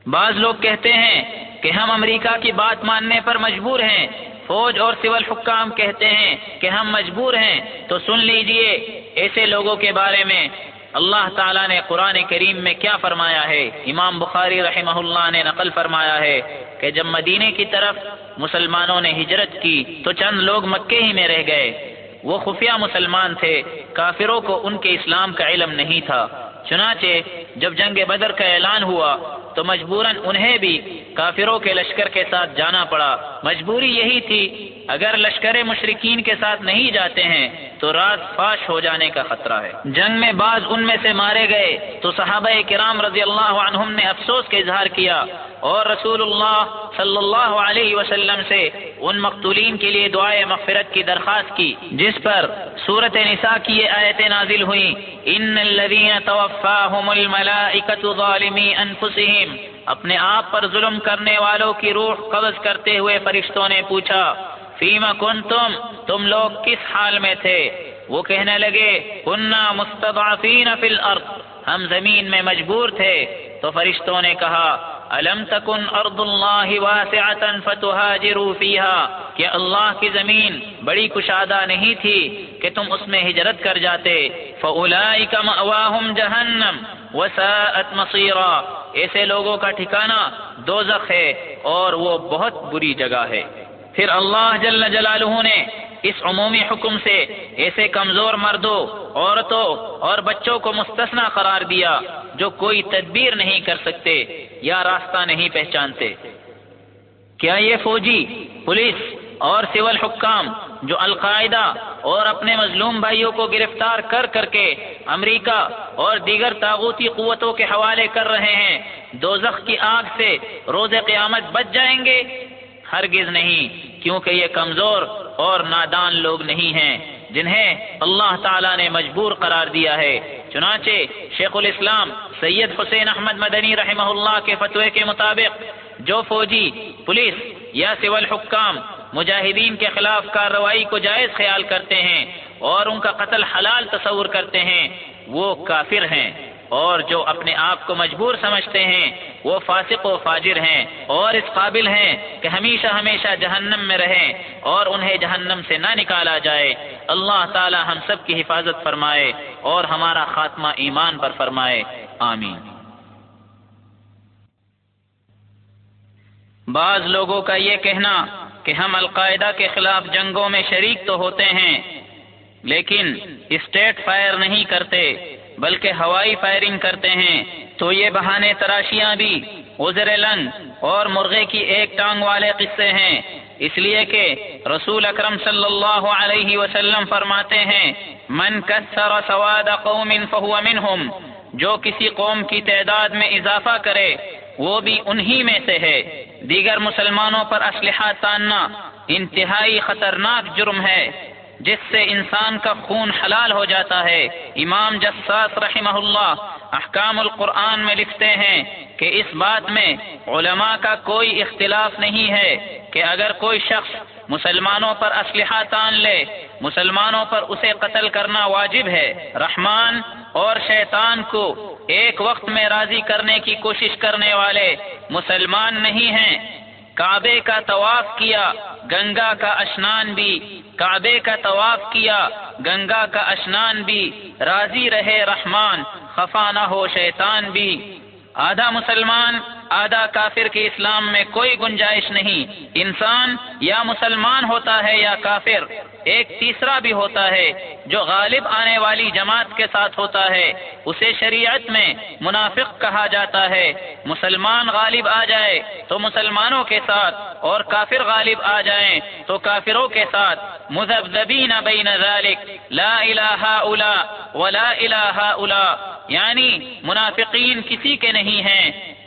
بعض لوگ کہتے ہیں کہ ہم امریکہ کی بات ماننے پر مجبور ہیں۔ فوج اور سول حکام کہتے ہیں کہ ہم مجبور ہیں۔ تو سن لیجیے ایسے لوگوں کے بارے میں اللہ تعالیٰ نے قرآن کریم میں کیا فرمایا ہے۔ امام بخاری رحمہ اللہ نے نقل فرمایا ہے کہ جب مدینے کی طرف مسلمانوں نے ہجرت کی تو چند لوگ مکے ہی میں رہ گئے۔ وہ خفیہ مسلمان تھے۔ کافروں کو ان کے اسلام کا علم نہیں تھا۔ چنانچہ جب جنگ بدر کا اعلان ہوا تو مجبوراً انہیں بھی کافروں کے لشکر کے ساتھ جانا پڑا۔ مجبوری یہی تھی، اگر لشکر مشرقین کے ساتھ نہیں جاتے ہیں، تو راز فاش ہو جانے کا خطرہ ہے۔ جنگ میں بعض ان میں سے مارے گئے، تو صحابہ کرام رضی اللہ عنہم نے افسوس کا اظہار کیا۔ اور رسول اللہ صلی اللہ علیہ وسلم سے ان مقتولین کے لیے دعائے مغفرت کی درخواست کی، جس پر صورت نساء کی یہ آیتیں نازل ہوئیں۔ ان الذین توفاہم الملائکۃ ظالمی انفسہم، اپنے آپ پر ظلم کرنے والوں کی روح قبض کرتے ہوئے فرشتوں نے پوچھا، فیما کن تم تم لوگ کس حال میں تھے؟ وہ کہنے لگے، کننا مستضعفین فی الارض، ہم زمین میں مجبور تھے۔ تو فرشتوں نے کہا الم تکن ارض اللہ واسعتا فتہاجروا فیہا کہ اللہ کی زمین بڑی کشادہ نہیں تھی کہ تم اس میں ہجرت کر جاتے۔ فاولئک مأواہم جہنم وساءت مصیرا ایسے لوگوں کا ٹھکانہ دوزخ ہے اور وہ بہت بری جگہ ہے۔ پھر اللہ جل جلالہ نے اس عمومی حکم سے ایسے کمزور مردوں، عورتوں اور بچوں کو مستثنا قرار دیا۔ جو کوئی تدبیر نہیں کر سکتے یا راستہ نہیں پہچانتے۔ کیا یہ فوجی، پولیس اور سول حکام جو القاعدہ اور اپنے مظلوم بھائیوں کو گرفتار کر کر کے امریکہ اور دیگر تاغوتی قوتوں کے حوالے کر رہے ہیں، دوزخ کی آگ سے روز قیامت بچ جائیں گے؟ ہرگز نہیں، کیونکہ یہ کمزور اور نادان لوگ نہیں ہیں، جنہیں اللہ تعالیٰ نے مجبور قرار دیا ہے۔ چنانچہ شیخ الاسلام سید حسین احمد مدنی رحمہ اللہ کے فتوے کے مطابق جو فوجی، پولیس یا سول حکام، مجاہدین کے خلاف کارروائی کو جائز خیال کرتے ہیں اور ان کا قتل حلال تصور کرتے ہیں، وہ کافر ہیں۔ اور جو اپنے آپ کو مجبور سمجھتے ہیں، وہ فاسق و فاجر ہیں اور اس قابل ہیں کہ ہمیشہ ہمیشہ جہنم میں رہیں اور انہیں جہنم سے نہ نکالا جائے۔ اللہ تعالی ہم سب کی حفاظت فرمائے اور ہمارا خاتمہ ایمان پر فرمائے۔ آمین۔ بعض لوگوں کا یہ کہنا کہ ہم القاعدہ کے خلاف جنگوں میں شریک تو ہوتے ہیں، لیکن اسٹیٹ فائر نہیں کرتے۔ بلکہ ہوائی فائرنگ کرتے ہیں۔ تو یہ بہانے تراشیاں بھی، عذر لنگ اور مرغے کی ایک ٹانگ والے قصے ہیں۔ اس لیے کہ رسول اکرم صلی اللہ علیہ وسلم فرماتے ہیں، من کثر سواد قوم فهو منهم جو کسی قوم کی تعداد میں اضافہ کرے، وہ بھی انہی میں سے ہے۔ دیگر مسلمانوں پر اسلحہ تاننا انتہائی خطرناک جرم ہے۔ جس سے انسان کا خون حلال ہو جاتا ہے۔ امام جساس رحمہ اللہ احکام القرآن میں لکھتے ہیں کہ اس بات میں علماء کا کوئی اختلاف نہیں ہے کہ اگر کوئی شخص مسلمانوں پر اسلحہ تان لے، مسلمانوں پر اسے قتل کرنا واجب ہے۔ رحمان اور شیطان کو ایک وقت میں راضی کرنے کی کوشش کرنے والے مسلمان نہیں ہیں۔ کعبے کا طواف کیا، گنگا کا اشنان بھی۔ کعبے کا طواف کیا، گنگا کا اشنان بھی۔ راضی رہے رحمان، خفا نہ ہو شیطان بھی۔ آدھا مسلمان آدھا کافر کے اسلام میں کوئی گنجائش نہیں۔ انسان یا مسلمان ہوتا ہے یا کافر، ایک تیسرا بھی ہوتا ہے۔ جو غالب آنے والی جماعت کے ساتھ ہوتا ہے، اسے شریعت میں منافق کہا جاتا ہے۔ مسلمان غالب آ جائے تو مسلمانوں کے ساتھ، اور کافر غالب آ جائیں تو کافروں کے ساتھ۔ مذبذبین بین ذالک لا الہ الا ولا الہ الا۔ یعنی منافقین کسی کے نہیں ہیں۔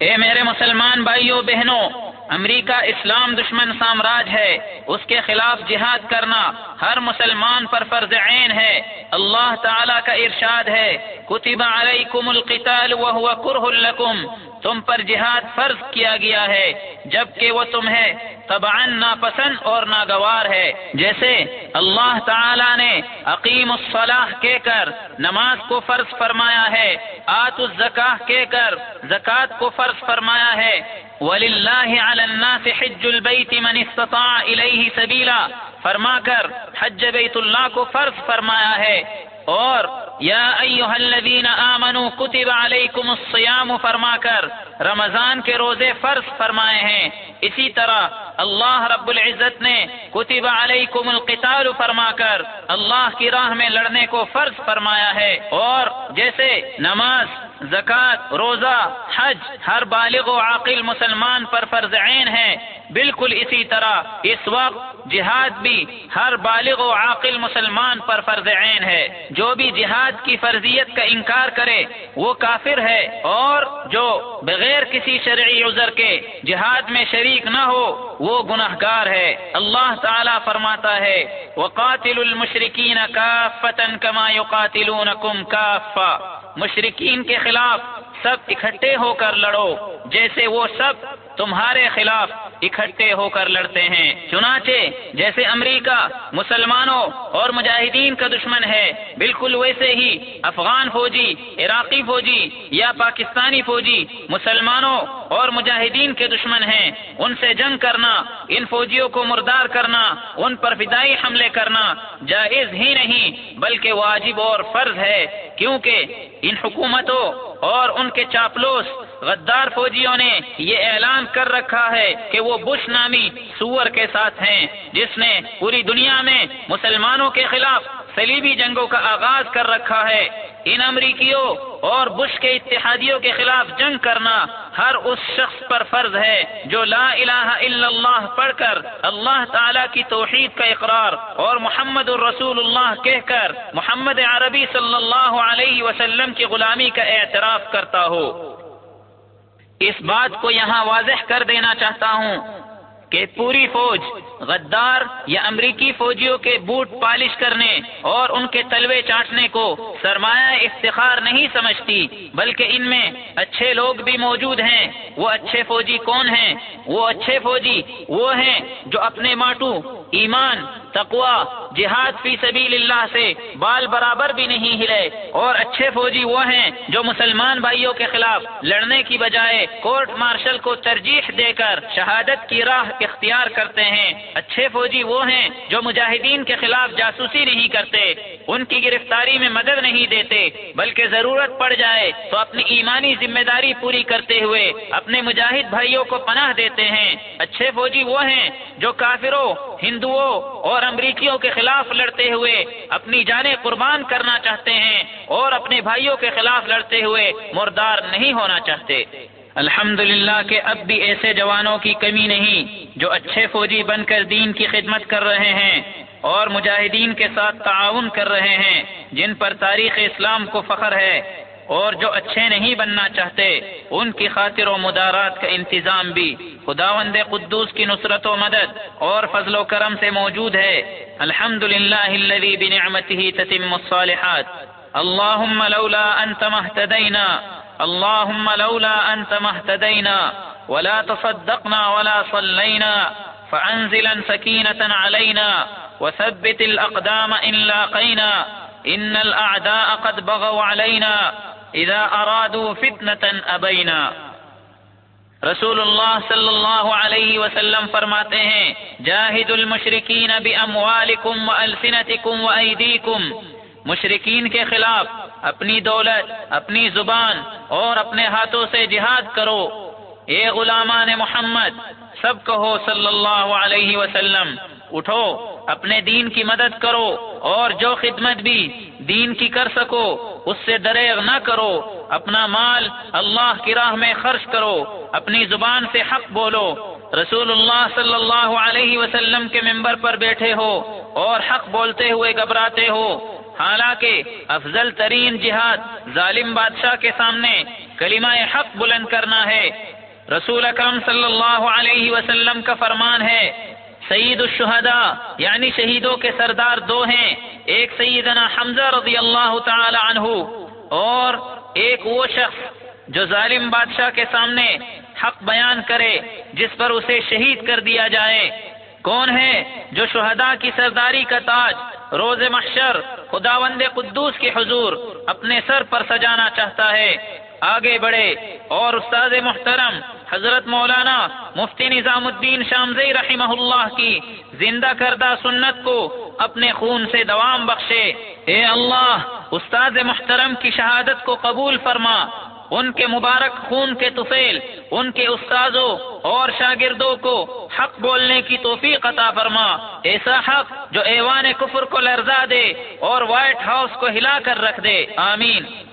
اے میرے مسلمان بھائیوں بہنوں، امریکہ اسلام دشمن سامراج ہے۔ اس کے خلاف جہاد کرنا ہر مسلمان پر فرض عین ہے۔ اللہ تعالی کا ارشاد ہے، کتب علیکم القتال وهو کرہ لکم۔ تم پر جہاد فرض کیا گیا ہے، جبکہ وہ تمہیں طبعا ناپسند اور ناگوار ہے۔ جیسے اللہ تعالی نے عقیم الصلاح کہہ کر نماز کو فرض فرمایا ہے آت الزکاہ کہہ کر زکوٰۃ کو فرض فرمایا ہے۔ وللہ علی الناس حج البیت من استطاع الیہ سبیلا فرما کر حج بیت اللہ کو فرض فرمایا ہے۔ اور یا ایوہ الذین آمنوا کتب علیکم الصیام فرما کر رمضان کے روزے فرض فرمائے ہیں۔ اسی طرح اللہ رب العزت نے کتب علیکم القتال فرما کر اللہ کی راہ میں لڑنے کو فرض فرمایا ہے۔ اور جیسے نماز زکوٰۃ روزہ، حج، ہر بالغ و عاقل مسلمان پر فرض عین ہے۔ بالکل اسی طرح اس وقت جہاد بھی ہر بالغ و عاقل مسلمان پر فرض عین ہے۔ جو بھی جہاد کی فرضیت کا انکار کرے، وہ کافر ہے۔ اور جو بغیر کسی شرعی عذر کے جہاد میں شریک نہ ہو، وہ گناہ گار ہے۔ اللہ تعالیٰ فرماتا ہے، وقاتل المشرکین کافتا کما یقاتلونکم کافا مشرقین کے خلاف سب اکٹھے ہو کر لڑو جیسے وہ سب تمہارے خلاف اکٹھے ہو کر لڑتے ہیں۔ چنانچہ جیسے امریکہ مسلمانوں اور مجاہدین کا دشمن ہے، بالکل ویسے ہی افغان فوجی، عراقی فوجی یا پاکستانی فوجی مسلمانوں اور مجاہدین کے دشمن ہیں۔ ان سے جنگ کرنا، ان فوجیوں کو مردار کرنا، ان پر فدائی حملے کرنا جائز ہی نہیں، بلکہ واجب اور فرض ہے۔ کیونکہ ان حکومتوں اور ان کے چاپلوس غدار فوجیوں نے یہ اعلان کر رکھا ہے کہ وہ بش نامی سور کے ساتھ ہیں، جس نے پوری دنیا میں مسلمانوں کے خلاف سلیبی جنگوں کا آغاز کر رکھا ہے۔ ان امریکیوں اور بش کے اتحادیوں کے خلاف جنگ کرنا ہر اس شخص پر فرض ہے جو لا الہ الا اللہ پڑھ کر اللہ تعالی کی توحید کا اقرار اور محمد الرسول اللہ کہہ کر محمد عربی صلی اللہ علیہ وسلم کی غلامی کا اعتراف کرتا ہو۔ اس بات کو یہاں واضح کر دینا چاہتا ہوں کہ پوری فوج غدار یا امریکی فوجیوں کے بوٹ پالش کرنے اور ان کے تلوے چاٹنے کو سرمایہ افتخار نہیں سمجھتی، بلکہ ان میں اچھے لوگ بھی موجود ہیں۔ وہ اچھے فوجی کون ہیں؟ وہ اچھے فوجی وہ ہیں جو اپنے ماٹو ایمان تقوا جہاد فی سبیل اللہ سے بال برابر بھی نہیں ہلے۔ اور اچھے فوجی وہ ہیں جو مسلمان بھائیوں کے خلاف لڑنے کی بجائے کورٹ مارشل کو ترجیح دے کر شہادت کی راہ اختیار کرتے ہیں۔ اچھے فوجی وہ ہیں جو مجاہدین کے خلاف جاسوسی نہیں کرتے، ان کی گرفتاری میں مدد نہیں دیتے۔ بلکہ ضرورت پڑ جائے تو اپنی ایمانی ذمہ داری پوری کرتے ہوئے اپنے مجاہد بھائیوں کو پناہ دیتے ہیں۔ اچھے فوجی وہ ہیں جو کافروں، ہندوؤں اور امریکیوں کے خلاف لڑتے ہوئے اپنی جانیں قربان کرنا چاہتے ہیں اور اپنے بھائیوں کے خلاف لڑتے ہوئے مردار نہیں ہونا چاہتے۔ الحمد للہ کہ اب بھی ایسے جوانوں کی کمی نہیں جو اچھے فوجی بن کر دین کی خدمت کر رہے ہیں اور مجاہدین کے ساتھ تعاون کر رہے ہیں جن پر تاریخ اسلام کو فخر ہے۔ اور جو اچھے نہیں بننا چاہتے، ان کی خاطر و مدارات کا انتظام بھی۔ خداوند قدوس کی نصرت و مدد اور فضل و کرم سے موجود ہے۔ الحمد للہ تتم الصالحات۔ اللهم لولا انت مهتدينا اللهم لولا أنت ما اهتدينا ولا تصدقنا ولا صلينا فأنزلا سكينة علينا وثبت الأقدام إن لاقينا إن الأعداء قد بغوا علينا إذا أرادوا فتنة أبينا رسول اللہ صلی اللہ علیہ وسلم فرماتے ہیں جاہد المشرقین باموالکم والسنتکم وایدیکم مشرقین کے خلاف اپنی دولت، اپنی زبان اور اپنے ہاتھوں سے جہاد کرو۔ اے غلامان محمد، سب کہو صلی اللہ علیہ وسلم، اٹھو۔ اپنے دین کی مدد کرو اور جو خدمت بھی دین کی کر سکو، اس سے دریغ نہ کرو۔ اپنا مال اللہ کی راہ میں خرچ کرو، اپنی زبان سے حق بولو۔ رسول اللہ صلی اللہ علیہ وسلم کے ممبر پر بیٹھے ہو اور حق بولتے ہوئے گھبراتے ہو۔ حالانکہ افضل ترین جہاد ظالم بادشاہ کے سامنے کلمہ حق بلند کرنا ہے۔ رسول اکرم صلی اللہ علیہ وسلم کا فرمان ہے سعید الشہداء یعنی شہیدوں کے سردار دو ہیں، ایک سیدنا حمزہ رضی اللہ تعالی عنہ اور ایک وہ شخص جو ظالم بادشاہ کے سامنے حق بیان کرے، جس پر اسے شہید کر دیا جائے۔ کون ہے جو شہداء کی سرداری کا تاج، روز محشر، خداوند قدوس کے حضور، اپنے سر پر سجانا چاہتا ہے؟ آگے بڑھے اور استاد محترم حضرت مولانا مفتی نظام الدین شامزی رحمہ اللہ کی زندہ کردہ سنت کو اپنے خون سے دوام بخشے۔ اے اللہ، استاد محترم کی شہادت کو قبول فرما۔ ان کے مبارک خون کے طفیل، ان کے استاذوں اور شاگردوں کو حق بولنے کی توفیق عطا فرما۔ ایسا حق جو ایوان کفر کو لرزا دے اور وائٹ ہاؤس کو ہلا کر رکھ دے۔ آمین۔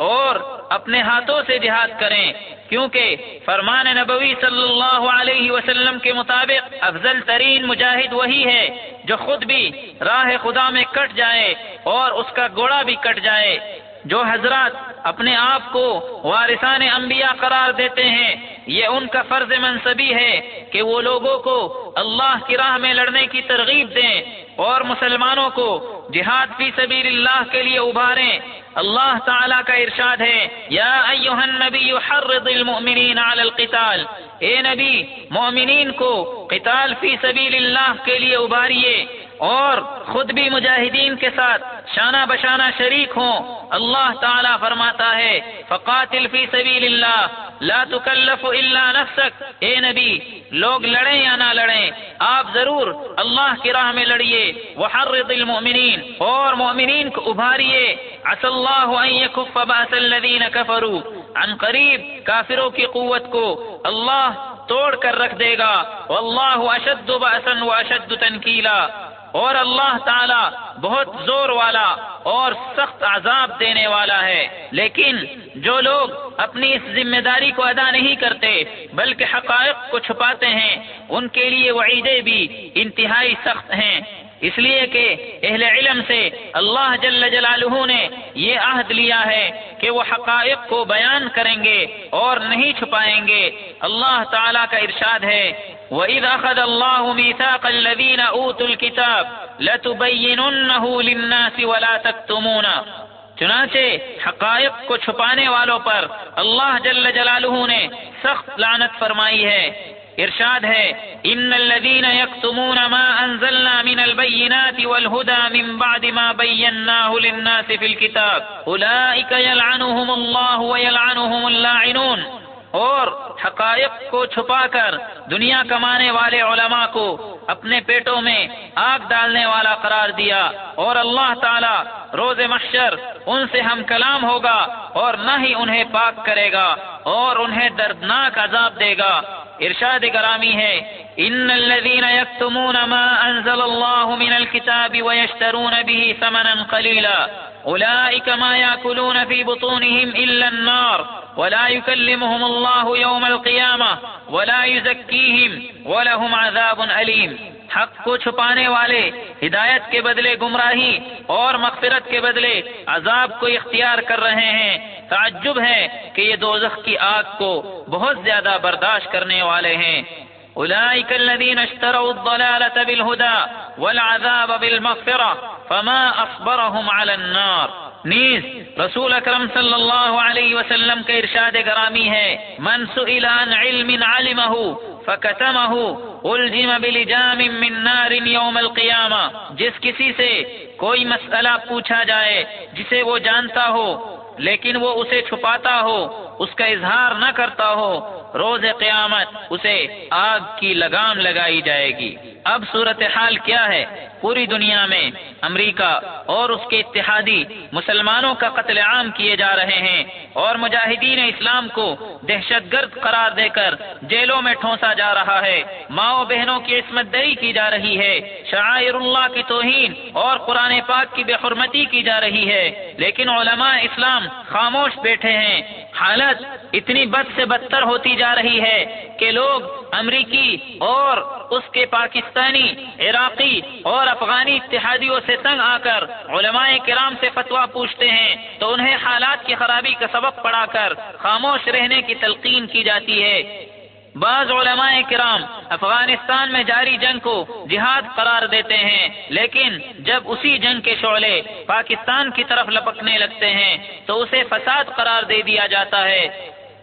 اور اپنے ہاتھوں سے جہاد کریں، کیونکہ فرمان نبوی صلی اللہ علیہ وسلم کے مطابق افضل ترین مجاہد وہی ہے جو خود بھی راہ خدا میں کٹ جائے اور اس کا گوڑا بھی کٹ جائے۔ جو حضرات اپنے آپ کو وارثان انبیاء قرار دیتے ہیں، یہ ان کا فرض منصبی ہے کہ وہ لوگوں کو اللہ کی راہ میں لڑنے کی ترغیب دیں اور مسلمانوں کو جہاد فی سبیل اللہ کے لیے ابھاریں۔ اللہ تعالیٰ کا ارشاد ہے، یا ایوہ النبی حرض المؤمنین علی القتال۔ اے نبی مومنین کو قتال فی سبیل اللہ کے لیے اباریے۔ اور خود بھی مجاہدین کے ساتھ شانہ بشانہ شریک ہوں۔ اللہ تعالیٰ فرماتا ہے، فقاتل فی سبیل اللہ لا تکلف الا نفسک اے نبی، لوگ لڑیں یا نہ لڑیں، آپ ضرور اللہ کی راہ میں لڑیے۔ وحرض المؤمنین اور مؤمنین کو ابھاریے۔ عس اللہ ان یکف باس الذین کفروا عن قریب کافروں کی قوت کو اللہ توڑ کر رکھ دے گا۔ واللہ اشد باسا واشد تنکیلا اور اللہ تعالی بہت زور والا اور سخت عذاب دینے والا ہے۔ لیکن جو لوگ اپنی اس ذمہ داری کو ادا نہیں کرتے، بلکہ حقائق کو چھپاتے ہیں، ان کے لیے وعیدے بھی انتہائی سخت ہیں۔ اس لیے کہ اہل علم سے اللہ جل جلالہ نے یہ عہد لیا ہے کہ وہ حقائق کو بیان کریں گے اور نہیں چھپائیں گے۔ اللہ تعالیٰ کا ارشاد ہے وَإِذْ أَخَذَ اللَّهُ مِيثَاقَ الَّذِينَ أُوتُوا الْكِتَابَ لَتُبَيِّنُنَّهُ لِلنَّاسِ وَلَا تَكْتُمُونَ چنانچہ حقائق کو چھپانے والوں پر اللہ جل جلالہ نے سخت لعنت فرمائی ہے، ارشاد ہے ان الذين يكتمون ما انزلنا من البينات والهدى من بعد ما بيناه للناس في الكتاب اولئك يلعنهم الله ويلعنهم اللاعنون اور حقائق کو چھپا کر دنیا کمانے والے علماء کو اپنے پیٹوں میں آگ ڈالنے والا قرار دیا اور اللہ تعالی روز محشر ان سے ہم کلام ہوگا اور نہ ہی انہیں پاک کرے گا اور انہیں دردناک عذاب دے گا۔ ارشاد گرامی ہے، ان الذين يكتمون ما انزل الله من الكتاب ويشترون به ثمنا قليلا اولئك ما ياكلون في بطونهم الا النار، ولا يكلمهم الله يوم القيامه ولا يزكيهم، ولهم عذاب اليم حق کو چھپانے والے، ہدایت کے بدلے گمراہی اور مغفرت کے بدلے عذاب کو اختیار کر رہے ہیں۔ تعجب ہے کہ یہ دوزخ کی آگ کو بہت زیادہ برداشت کرنے والے ہیں۔ أولئك الذين اشتروا الضلالة بالهدى والعذاب بالمغفرة فما أصبرهم على النار. نیز رسول اکرم صلی اللہ علیہ وسلم کا ارشاد گرامی ہے، من سئل عن علم علمه فکتمه الجم بلجام من نار یوم القیامہ جس کسی سے کوئی مسئلہ پوچھا جائے، جسے وہ جانتا ہو، لیکن وہ اسے چھپاتا ہو اس کا اظہار نہ کرتا ہو، روز قیامت اسے آگ کی لگام لگائی جائے گی۔ اب صورتحال کیا ہے؟ پوری دنیا میں امریکہ اور اس کے اتحادی مسلمانوں کا قتل عام کیے جا رہے ہیں اور مجاہدین اسلام کو دہشت گرد قرار دے کر جیلوں میں ٹھونسا جا رہا ہے۔ ماؤں بہنوں کی عصمت دری کی جا رہی ہے۔ شاعر اللہ کی توہین اور قرآن پاک کی بے حرمتی کی جا رہی ہے۔ لیکن علماء اسلام خاموش بیٹھے ہیں۔ حالت اتنی بد سے بدتر ہوتی جا رہی ہے کہ لوگ امریکی اور اس کے پاکستانی، عراقی اور افغانی اتحادیوں سے تنگ آ کر علماء کرام سے فتویٰ پوچھتے ہیں تو انہیں حالات کی خرابی کا سبق پڑھا کر خاموش رہنے کی تلقین کی جاتی ہے۔ بعض علماء کرام افغانستان میں جاری جنگ کو جہاد قرار دیتے ہیں، لیکن جب اسی جنگ کے شعلے پاکستان کی طرف لپکنے لگتے ہیں، تو اسے فساد قرار دے دیا جاتا ہے۔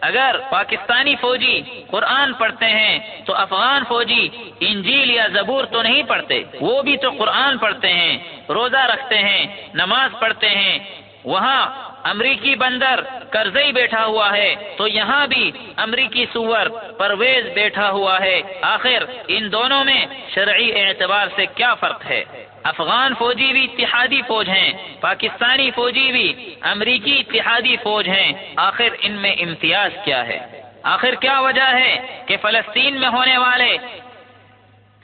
اگر پاکستانی فوجی قرآن پڑھتے ہیں، تو افغان فوجی انجیل یا زبور تو نہیں پڑھتے، وہ بھی تو قرآن پڑھتے ہیں، روزہ رکھتے ہیں، نماز پڑھتے ہیں۔ وہاں امریکی بندر کرزئی بیٹھا ہوا ہے، تو یہاں بھی امریکی سور پرویز بیٹھا ہوا ہے۔ آخر ان دونوں میں شرعی اعتبار سے کیا فرق ہے؟ افغان فوجی بھی اتحادی فوج ہیں، پاکستانی فوجی بھی امریکی اتحادی فوج ہیں۔ آخر ان میں امتیاز کیا ہے؟ آخر کیا وجہ ہے کہ فلسطین میں ہونے والے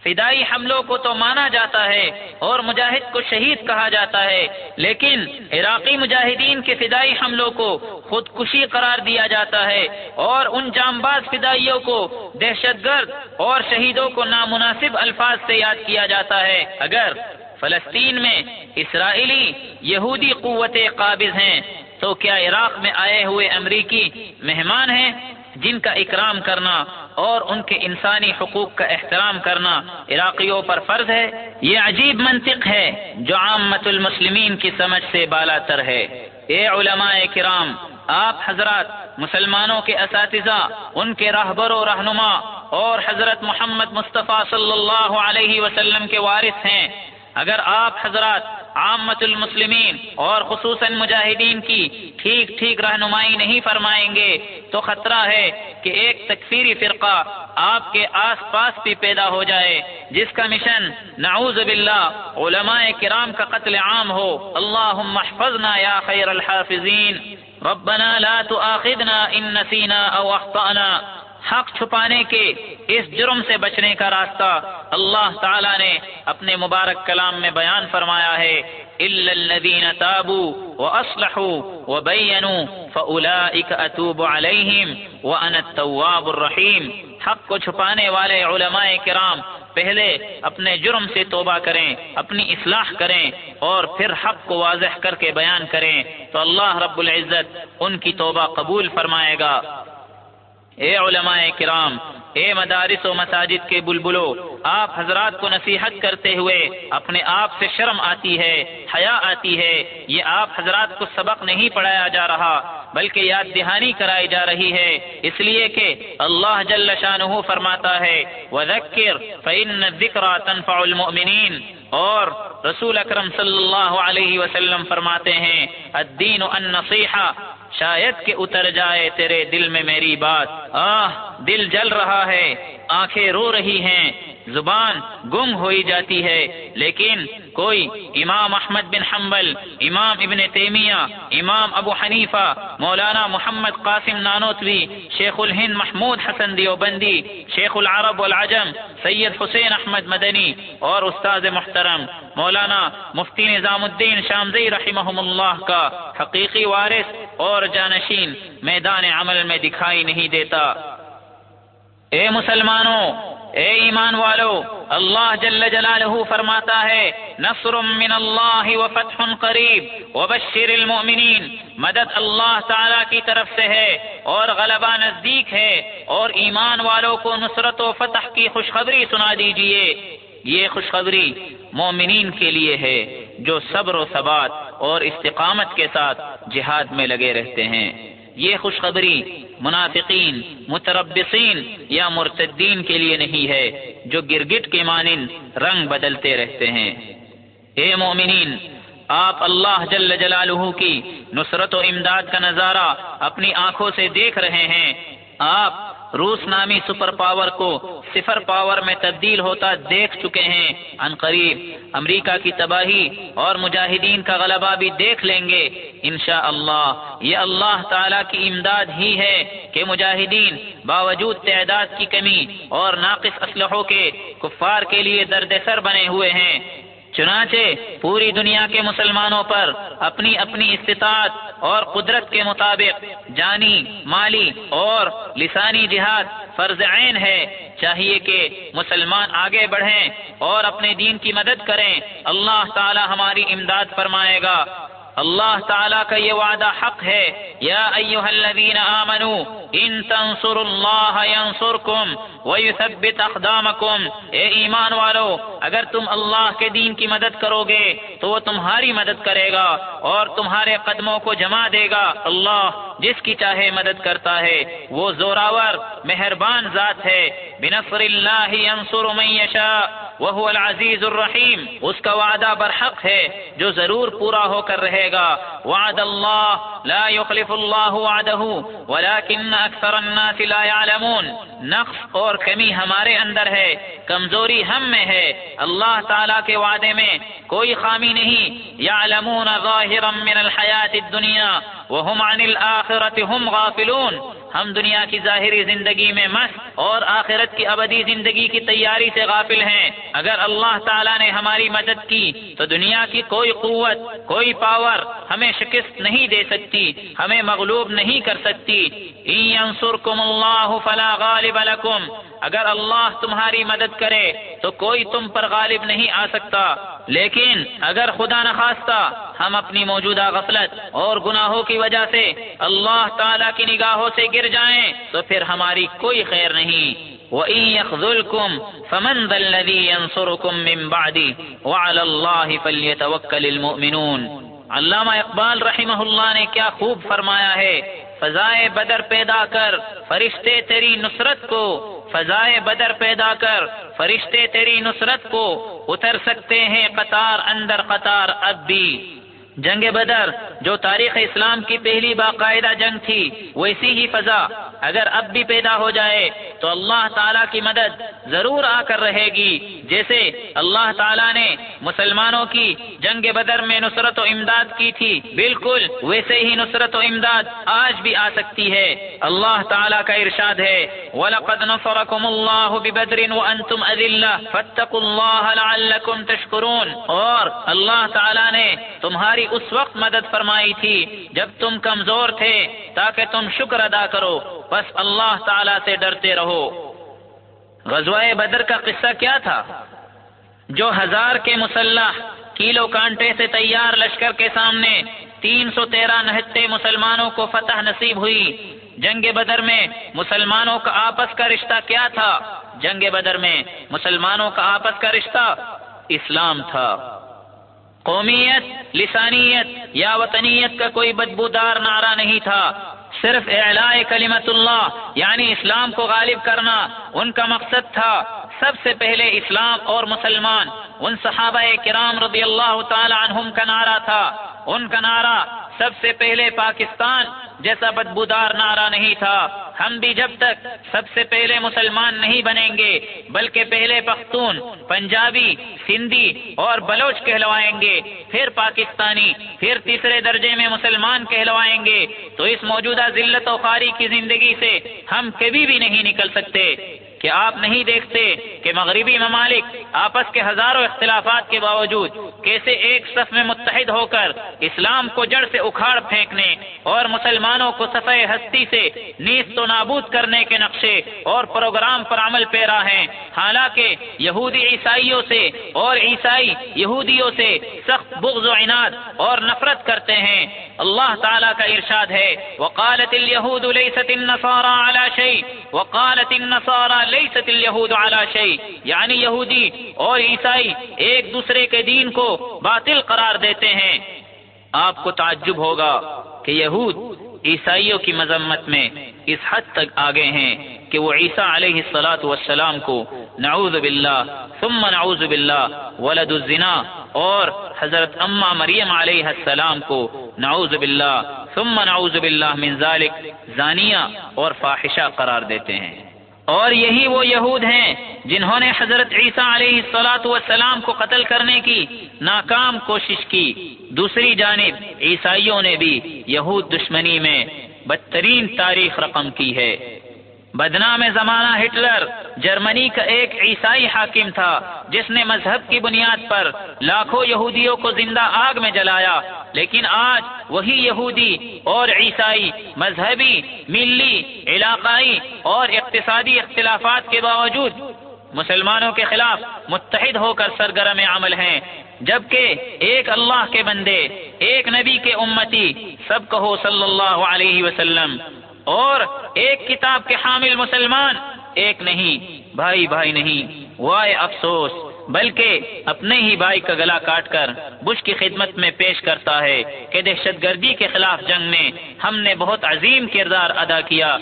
فدائی حملوں کو تو مانا جاتا ہے اور مجاہد کو شہید کہا جاتا ہے، لیکن عراقی مجاہدین کے فدائی حملوں کو خودکشی قرار دیا جاتا ہے اور ان جام باز فدائیوں کو دہشت گرد اور شہیدوں کو نامناسب الفاظ سے یاد کیا جاتا ہے۔ اگر فلسطین میں اسرائیلی یہودی قوتیں قابض ہیں، تو کیا عراق میں آئے ہوئے امریکی مہمان ہیں؟ جن کا اکرام کرنا اور ان کے انسانی حقوق کا احترام کرنا عراقیوں پر فرض ہے، یہ عجیب منطق ہے جو عامت المسلمین کی سمجھ سے بالا تر ہے۔ اے علماء کرام، آپ حضرات مسلمانوں کے اساتذہ، ان کے رہبر و رہنما اور حضرت محمد مصطفیٰ صلی اللہ علیہ وسلم کے وارث ہیں۔ اگر آپ حضرات عامت المسلمین اور خصوصاً مجاہدین کی ٹھیک ٹھیک رہنمائی نہیں فرمائیں گے، تو خطرہ ہے کہ ایک تکفیری فرقہ آپ کے آس پاس بھی پیدا ہو جائے، جس کا مشن نعوذ باللہ علماء کرام کا قتل عام ہو۔ اللہم احفظنا یا خیر الحافظین۔ ربنا لا تؤاخذنا ان نسینا او اخطأنا۔ حق چھپانے کے اس جرم سے بچنے کا راستہ اللہ تعالی نے اپنے مبارک کلام میں بیان فرمایا ہے۔ الا الذين تابوا واصلحوا وبينوا فاولئك اتوب عليهم وانا التواب الرحيم۔ حق کو چھپانے والے علماء کرام پہلے اپنے جرم سے توبہ کریں، اپنی اصلاح کریں اور پھر حق کو واضح کر کے بیان کریں۔ تو اللہ رب العزت ان کی توبہ قبول فرمائے گا۔ اے علماء کرام، اے مدارس و مساجد کے بلبلو، آپ حضرات کو نصیحت کرتے ہوئے اپنے آپ سے شرم آتی ہے، حیا آتی ہے، یہ آپ حضرات کو سبق نہیں پڑھایا جا رہا، بلکہ یاد دہانی کرائی جا رہی ہے۔ اس لیے کہ اللہ جل شانہ فرماتا ہے، وذکر فإن الذکر تنفع المؤمنین اور رسول اکرم صلی اللہ علیہ وسلم فرماتے ہیں، الدین النصیحہ شاید کہ اتر جائے تیرے دل میں میری بات۔ آہ دل جل رہا ہے۔ آنکھیں رو رہی ہیں، زبان گم ہوئی جاتی ہے۔ لیکن کوئی امام احمد بن حنبل، امام ابن تیمیہ، امام ابو حنیفہ، مولانا محمد قاسم نانوتوی، شیخ الہند محمود حسن دیوبندی، شیخ العرب والعجم، سید حسین احمد مدنی اور استاد محترم مولانا مفتی نظام الدین شامزی رحمہ اللہ کا حقیقی وارث اور جانشین میدان عمل میں دکھائی نہیں دیتا۔ اے مسلمانوں اے ایمان والو، اللہ جل جلالہ فرماتا ہے، نصر من اللہ و فتح قریب، وبشر المؤمنین، مدد اللہ تعالی کی طرف سے ہے، اور غلبہ نزدیک ہے، اور ایمان والوں کو نصرت و فتح کی خوشخبری سنا دیجیے۔ یہ خوشخبری مومنین کے لیے ہے، جو صبر و ثبات اور استقامت کے ساتھ جہاد میں لگے رہتے ہیں۔ یہ خوشخبری منافقین، متربصین یا مرتدین کے لیے نہیں ہے، جو گرگٹ کے مانند رنگ بدلتے رہتے ہیں۔ اے مومنین، آپ اللہ جل جلالہ کی نصرت و امداد کا نظارہ اپنی آنکھوں سے دیکھ رہے ہیں۔ آپ روس نامی سپر پاور کو صفر پاور میں تبدیل ہوتا دیکھ چکے ہیں۔ ان قریب امریکہ کی تباہی اور مجاہدین کا غلبہ بھی دیکھ لیں گے۔ انشاءاللہ، یہ اللہ تعالی کی امداد ہی ہے کہ مجاہدین باوجود تعداد کی کمی اور ناقص اسلحوں کے کفار کے لیے درد سر بنے ہوئے ہیں۔ چنانچہ پوری دنیا کے مسلمانوں پر اپنی اپنی استطاعت اور قدرت کے مطابق جانی، مالی اور لسانی جہاد فرض عین ہے۔ چاہیے کہ مسلمان آگے بڑھیں اور اپنے دین کی مدد کریں۔ اللہ تعالی ہماری امداد فرمائے گا۔ اللہ تعالیٰ کا یہ وعدہ حق ہے۔ یا ایوہ الذین آمنوا ان تنصر اللہ ینصرکم ویثبت اقدامکم۔ اے ایمان والو، اگر تم اللہ کے دین کی مدد کرو گے تو وہ تمہاری مدد کرے گا اور تمہارے قدموں کو جما دے گا۔ اللہ جس کی چاہے مدد کرتا ہے، وہ زوراور، مہربان ذات ہے۔ بنصر اللہ ینصر من یشاء وہ العزیز الرحیم۔ اس کا وعدہ برحق ہے، جو ضرور پورا ہو کر رہے گا۔ وعد اللہ لا يخلف اللہ وعدہ ولكن اکثر الناس لا يعلمون نقص اور کمی ہمارے اندر ہے، کمزوری ہم میں ہے۔ اللہ تعالی کے وعدے میں کوئی خامی نہیں۔ يعلمون ظاہرا من الحیات الدنیا۔ وهم عن الآخرة هم غافلون. ہم دنیا کی ظاہری زندگی میں مست اور آخرت کی ابدی زندگی کی تیاری سے غافل ہیں۔ اگر اللہ تعالیٰ نے ہماری مدد کی تو دنیا کی کوئی قوت، کوئی پاور ہمیں شکست نہیں دے سکتی، ہمیں مغلوب نہیں کر سکتی۔ اللہ فلا غالب لکم۔ اگر اللہ تمہاری مدد کرے تو کوئی تم پر غالب نہیں آ سکتا۔ لیکن اگر خدا نخواستہ ہم اپنی موجودہ غفلت اور گناہوں کی وجہ سے اللہ تعالی کی نگاہوں سے گر جائیں تو پھر ہماری کوئی خیر نہیں۔ وَإِن يَخْذُلْكُمْ فَمَنْ ذَا الَّذِي يَنصُرُكُمْ مِنْ بَعْدِهِ وَعَلَى اللَّهِ فَلْيَتَوَكَّلِ الْمُؤْمِنُونَ۔ علامہ اقبال رحمہ اللہ نے کیا خوب فرمایا ہے، فضائے بدر پیدا کر، فرشتے تیری نصرت کو۔ فضائے بدر پیدا کر، فرشتے تیری نصرت کو۔ اتر سکتے ہیں قطار اندر قطار اب بھی۔ جنگ بدر، جو تاریخ اسلام کی پہلی باقاعدہ جنگ تھی، ویسی ہی فضا۔ اگر اب بھی پیدا ہو جائے، تو اللہ تعالیٰ کی مدد ضرور آ کر رہے گی۔ جیسے اللہ تعالیٰ نے مسلمانوں کی جنگ بدر میں نصرت و امداد کی تھی، بالکل ویسے ہی نصرت و امداد آج بھی آ سکتی ہے۔ اللہ تعالیٰ کا ارشاد ہے، وَلَقَدْ نَصَرَكُمُ اللَّهُ بِبَدْرٍ وَأَنْتُمْ أَذِلَّةٌ فَاتَّقُوا اللَّهَ لَعَلَّكُمْ تَشْكُرُونَ۔ اور اللہ تعالیٰ نے تمہاری اس وقت مدد فرمائی تھی جب تم کمزور تھے تاکہ تم شکر ادا کرو، بس اللہ تعالی سے ڈرتے رہو۔ غزوہ بدر کا قصہ کیا تھا؟ جو ہزار کے مسلح کیلو کانٹے سے تیار لشکر کے سامنے تین سو تیرہ نہتے مسلمانوں کو فتح نصیب ہوئی۔ جنگ بدر میں مسلمانوں کا آپس کا رشتہ کیا تھا؟ جنگ بدر میں مسلمانوں کا آپس کا رشتہ اسلام تھا۔ قومیت، لسانیت یا وطنیت کا کوئی بدبودار نعرہ نہیں تھا۔ صرف اعلاء کلمت اللہ یعنی اسلام کو غالب کرنا ان کا مقصد تھا۔ سب سے پہلے اسلام اور مسلمان، ان صحابہ کرام رضی اللہ تعالی عنہم کا نعرہ تھا۔ ان کا نعرہ سب سے پہلے پاکستان جیسا بدبودار نعرہ نہیں تھا، ہم بھی جب تک سب سے پہلے مسلمان نہیں بنیں گے، بلکہ پہلے پختون، پنجابی، سندھی اور بلوچ کہلوائیں گے، پھر پاکستانی، پھر تیسرے درجے میں مسلمان کہلوائیں گے، تو اس موجودہ ذلت و خاری کی زندگی سے ہم کبھی بھی نہیں نکل سکتے۔ کہ آپ نہیں دیکھتے کہ مغربی ممالک آپس کے ہزاروں اختلافات کے باوجود کیسے ایک صف میں متحد ہو کر اسلام کو جڑ سے اکھاڑ پھینکنے اور مسلمانوں کو صفحہ ہستی سے نیست و نابود کرنے کے نقشے اور پروگرام پر عمل پیرا ہیں۔ حالانکہ یہودی عیسائیوں سے اور عیسائی یہودیوں سے سخت بغض و عناد اور نفرت کرتے ہیں۔ اللہ تعالیٰ کا ارشاد ہے، وقالت اليهود ليست النصارى على شيء، وقالت النصارى ليست اليهود على شيء۔ یعنی یہودی اور عیسائی ایک دوسرے کے دین کو باطل قرار دیتے ہیں۔ آپ کو تعجب ہوگا کہ یہود عیسائیوں کی مذمت میں اس حد تک آگے ہیں کہ وہ عیسیٰ علیہ السلاۃ والسلام کو نعوذ باللہ، ثم نعوذ باللہ، ولد الزنا اور حضرت اما مریم علیہ السلام کو نعوذ باللہ، ثم نعوذ باللہ من ذالک، زانیہ اور فاحشہ قرار دیتے ہیں۔ اور یہی وہ یہود ہیں جنہوں نے حضرت عیسیٰ علیہ السلاۃ والسلام کو قتل کرنے کی ناکام کوشش کی۔ دوسری جانب عیسائیوں نے بھی یہود دشمنی میں بدترین تاریخ رقم کی ہے۔ بدنام زمانہ ہٹلر جرمنی کا ایک عیسائی حاکم تھا، جس نے مذہب کی بنیاد پر لاکھوں یہودیوں کو زندہ آگ میں جلایا۔ لیکن آج وہی یہودی اور عیسائی مذہبی، ملی، علاقائی اور اقتصادی اختلافات کے باوجود مسلمانوں کے خلاف متحد ہو کر سرگرم عمل ہیں۔ جبکہ ایک اللہ کے بندے، ایک نبی کے امتی، سب کہو صلی اللہ علیہ وسلم۔ اور ایک کتاب کے حامل مسلمان ایک نہیں، بھائی بھائی نہیں، وائے افسوس، بلکہ اپنے ہی بھائی کا گلا کاٹ کر بش کی خدمت میں پیش کرتا ہے کہ دہشت گردی کے خلاف جنگ میں ہم نے بہت عظیم کردار ادا کیا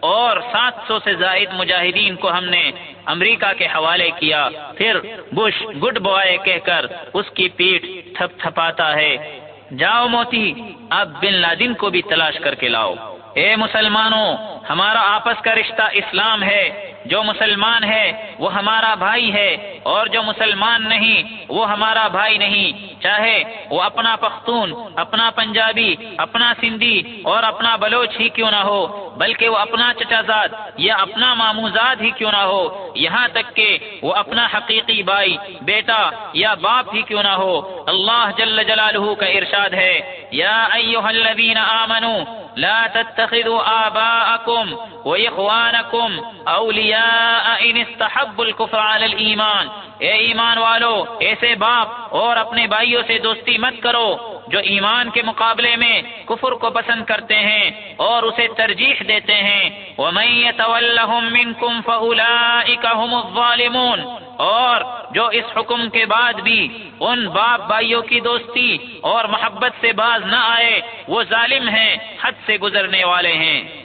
اور سات سو سے زائد مجاہدین کو ہم نے امریکہ کے حوالے کیا۔ پھر بش گڈ بوائے کہہ کر اس کی پیٹ تھپ تھپاتا ہے۔ جاؤ موتی اب بن لادن کو بھی تلاش کر کے لاؤ۔ اے مسلمانوں، ہمارا آپس کا رشتہ اسلام ہے، جو مسلمان ہے، وہ ہمارا بھائی ہے۔ اور جو مسلمان نہیں، وہ ہمارا بھائی نہیں۔ چاہے وہ اپنا پختون، اپنا پنجابی، اپنا سندھی اور اپنا بلوچ ہی کیوں نہ ہو، بلکہ وہ اپنا چچا زاد یا اپنا ماموزاد ہی کیوں نہ ہو، یہاں تک کہ وہ اپنا حقیقی بھائی، بیٹا یا باپ ہی کیوں نہ ہو۔ اللہ جل جلالہ کا ارشاد ہے، یا ایوہ الذین آمنوا، لا تتخذوا آباءکم وإخوانکم اولیاء ان استحبوا الكفر على الایمان۔ اے ایمان والو، ایسے باپ اور اپنے بھائیوں سے دوستی مت کرو جو ایمان کے مقابلے میں کفر کو پسند کرتے ہیں اور اسے ترجیح دیتے ہیں۔ وَمَن يَتَوَلَّهُم مِّنكُمْ فَأُولَئِكَ هُمُ الظَّالِمُونَ۔ اور جو اس حکم کے بعد بھی ان باپ بھائیوں کی دوستی اور محبت سے باز نہ آئے، وہ ظالم ہیں، حد سے گزرنے والے ہیں۔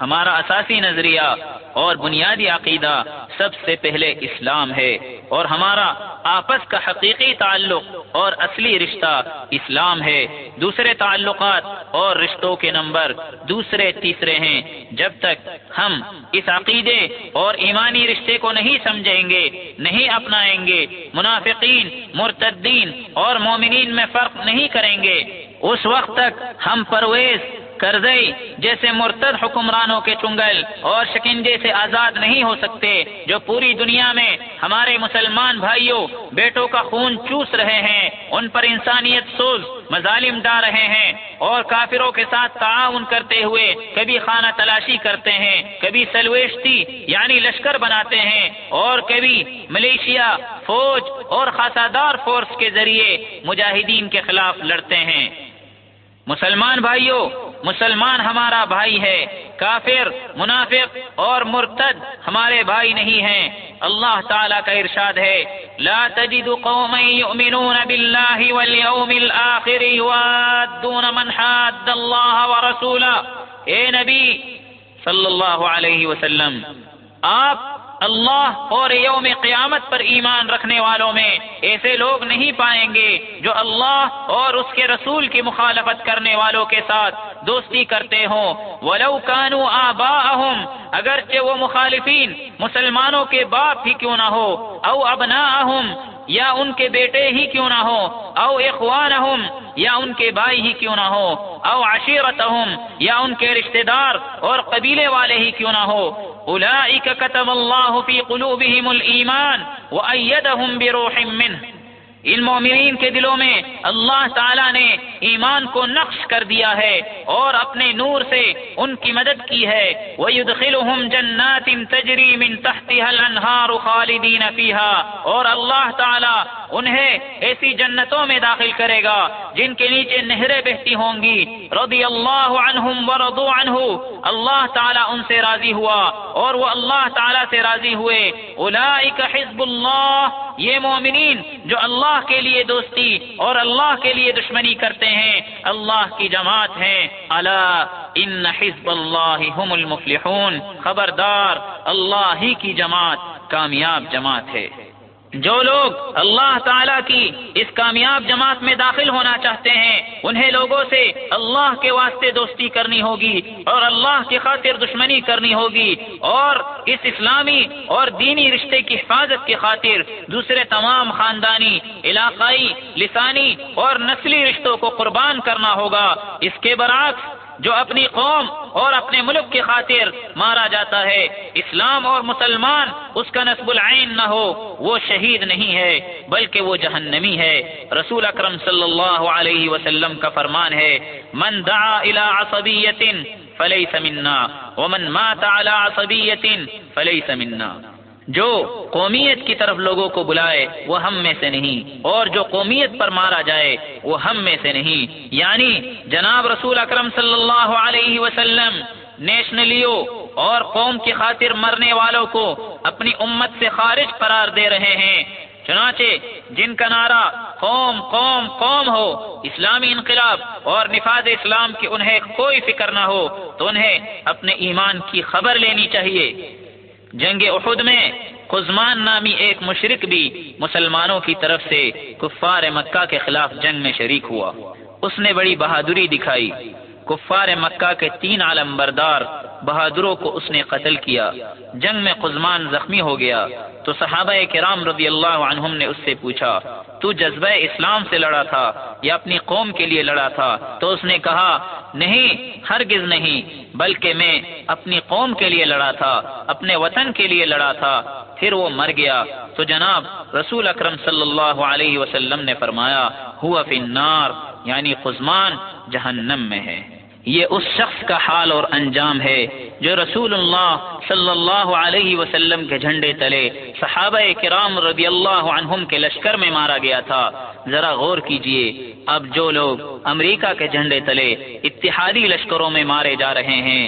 ہمارا اساسی نظریہ اور بنیادی عقیدہ سب سے پہلے اسلام ہے اور ہمارا آپس کا حقیقی تعلق اور اصلی رشتہ اسلام ہے۔ دوسرے تعلقات اور رشتوں کے نمبر دوسرے تیسرے ہیں۔ جب تک ہم اس عقیدے اور ایمانی رشتے کو نہیں سمجھیں گے، نہیں اپنائیں گے، منافقین، مرتدین اور مومنین میں فرق نہیں کریں گے، اس وقت تک ہم پرویز کرزئی جیسے مرتد حکمرانوں کے چنگل اور شکنجے سے آزاد نہیں ہو سکتے، جو پوری دنیا میں ہمارے مسلمان بھائیوں، بیٹوں کا خون چوس رہے ہیں، ان پر انسانیت سوز، مظالم ڈال رہے ہیں، اور کافروں کے ساتھ تعاون کرتے ہوئے کبھی خانہ تلاشی کرتے ہیں، کبھی سلویشتی یعنی لشکر بناتے ہیں، اور کبھی ملیشیا، فوج اور خاصادار فورس کے ذریعے مجاہدین کے خلاف لڑتے ہیں۔ مسلمان بھائیوں مسلمان ہمارا بھائی ہے، کافر، منافق اور مرتد ہمارے بھائی نہیں ہیں۔ اللہ تعالیٰ کا ارشاد ہے، لا تجد قوما يؤمنون بالله واليوم الآخر يوادون من حاد الله ورسوله اے نبی صلی اللہ علیہ وسلم، آپ اللہ اور یوم قیامت پر ایمان رکھنے والوں میں ایسے لوگ نہیں پائیں گے جو اللہ اور اس کے رسول کی مخالفت کرنے والوں کے ساتھ دوستی کرتے ہوں۔ ولو کانو آباءہم اگرچہ وہ مخالفین مسلمانوں کے باپ ہی کیوں نہ ہو او ابناءہم یا ان کے بیٹے ہی کیوں نہ ہو او اخوانہم، یا ان کے بھائی ہی کیوں نہ ہو او عشیرتہم، یا ان کے رشتہ دار اور قبیلے والے ہی کیوں نہ ہو اولئک کتب اللہ فی قلوبہم الایمان وایدہم بروح منہ۔ ان مومنین کے دلوں میں اللہ تعالیٰ نے ایمان کو نقش کر دیا ہے اور اپنے نور سے ان کی مدد کی ہے۔ وَيُدْخِلُهُمْ جَنَّاتٍ تَجْرِي مِن تَحْتِهَا الْأَنْهَارُ خَالِدِينَ فِيهَا۔ اور اللہ تعالیٰ انہیں ایسی جنتوں میں داخل کرے گا جن کے نیچے نہریں بہتی ہوں گی۔ رضی اللہ عنہم ورضوا عنہ۔ اللہ تعالیٰ ان سے راضی ہوا اور وہ اللہ تعالیٰ سے راضی ہوئے۔ اولئک حزب اللہ۔ یہ مومنین جو اللہ کے لیے دوستی اور اللہ کے لیے دشمنی کرتے ہیں، اللہ کی جماعت ہیں۔ اللہ ان حزب اللہ هم المفلحون۔ خبردار، اللہ ہی کی جماعت، کامیاب جماعت ہے۔ جو لوگ اللہ تعالیٰ کی اس کامیاب جماعت میں داخل ہونا چاہتے ہیں، انہیں لوگوں سے اللہ کے واسطے دوستی کرنی ہوگی اور اللہ کی خاطر دشمنی کرنی ہوگی اور اس اسلامی اور دینی رشتے کی حفاظت کی خاطر دوسرے تمام خاندانی، علاقائی، لسانی اور نسلی رشتوں کو قربان کرنا ہوگا۔ اس کے برعکس جو اپنی قوم اور اپنے ملک کی خاطر مارا جاتا ہے۔ اسلام اور مسلمان اس کا نصب العین نہ ہو، وہ شہید نہیں ہے، بلکہ وہ جہنمی ہے۔ رسول اکرم صلی اللہ علیہ وسلم کا فرمان ہے، من دعا الى عصبیت فلیس منا، ومن مات على عصبیت فلیس منا. جو قومیت کی طرف لوگوں کو بلائے، وہ ہم میں سے نہیں۔ اور جو قومیت پر مارا جائے، وہ ہم میں سے نہیں۔ یعنی جناب رسول اکرم صلی اللہ علیہ وسلم نیشنلیوں اور قوم کی خاطر مرنے والوں کو اپنی امت سے خارج قرار دے رہے ہیں۔ چنانچہ جن کا نعرہ قوم قوم قوم ہو، اسلامی انقلاب اور نفاذ اسلام کی انہیں کوئی فکر نہ ہو، تو انہیں اپنے ایمان کی خبر لینی چاہیے۔ جنگ احد میں خزمان نامی ایک مشرق بھی مسلمانوں کی طرف سے کفار مکہ کے خلاف جنگ میں شریک ہوا۔ اس نے بڑی بہادری دکھائی۔ کفار مکہ کے تین عالم بردار بہادروں کو اس نے قتل کیا۔ جنگ میں قزمان زخمی ہو گیا۔ تو صحابہ کرام رضی اللہ عنہم نے اس سے پوچھا، تو جذبہ اسلام سے لڑا تھا یا اپنی قوم کے لیے لڑا تھا؟ تو اس نے کہا، نہیں، ہرگز نہیں، بلکہ میں اپنی قوم کے لیے لڑا تھا، اپنے وطن کے لیے لڑا تھا، پھر وہ مر گیا۔ تو جناب، رسول اکرم صلی اللہ علیہ وسلم نے فرمایا، ہوا فی النار یعنی قزمان جہنم میں ہے۔ یہ اس شخص کا حال اور انجام ہے جو رسول اللہ صلی اللہ علیہ وسلم کے جھنڈے تلے صحابہ کرام رضی اللہ عنہم کے لشکر میں مارا گیا تھا۔ ذرا غور کیجیے، اب جو لوگ امریکہ کے جھنڈے تلے اتحادی لشکروں میں مارے جا رہے ہیں،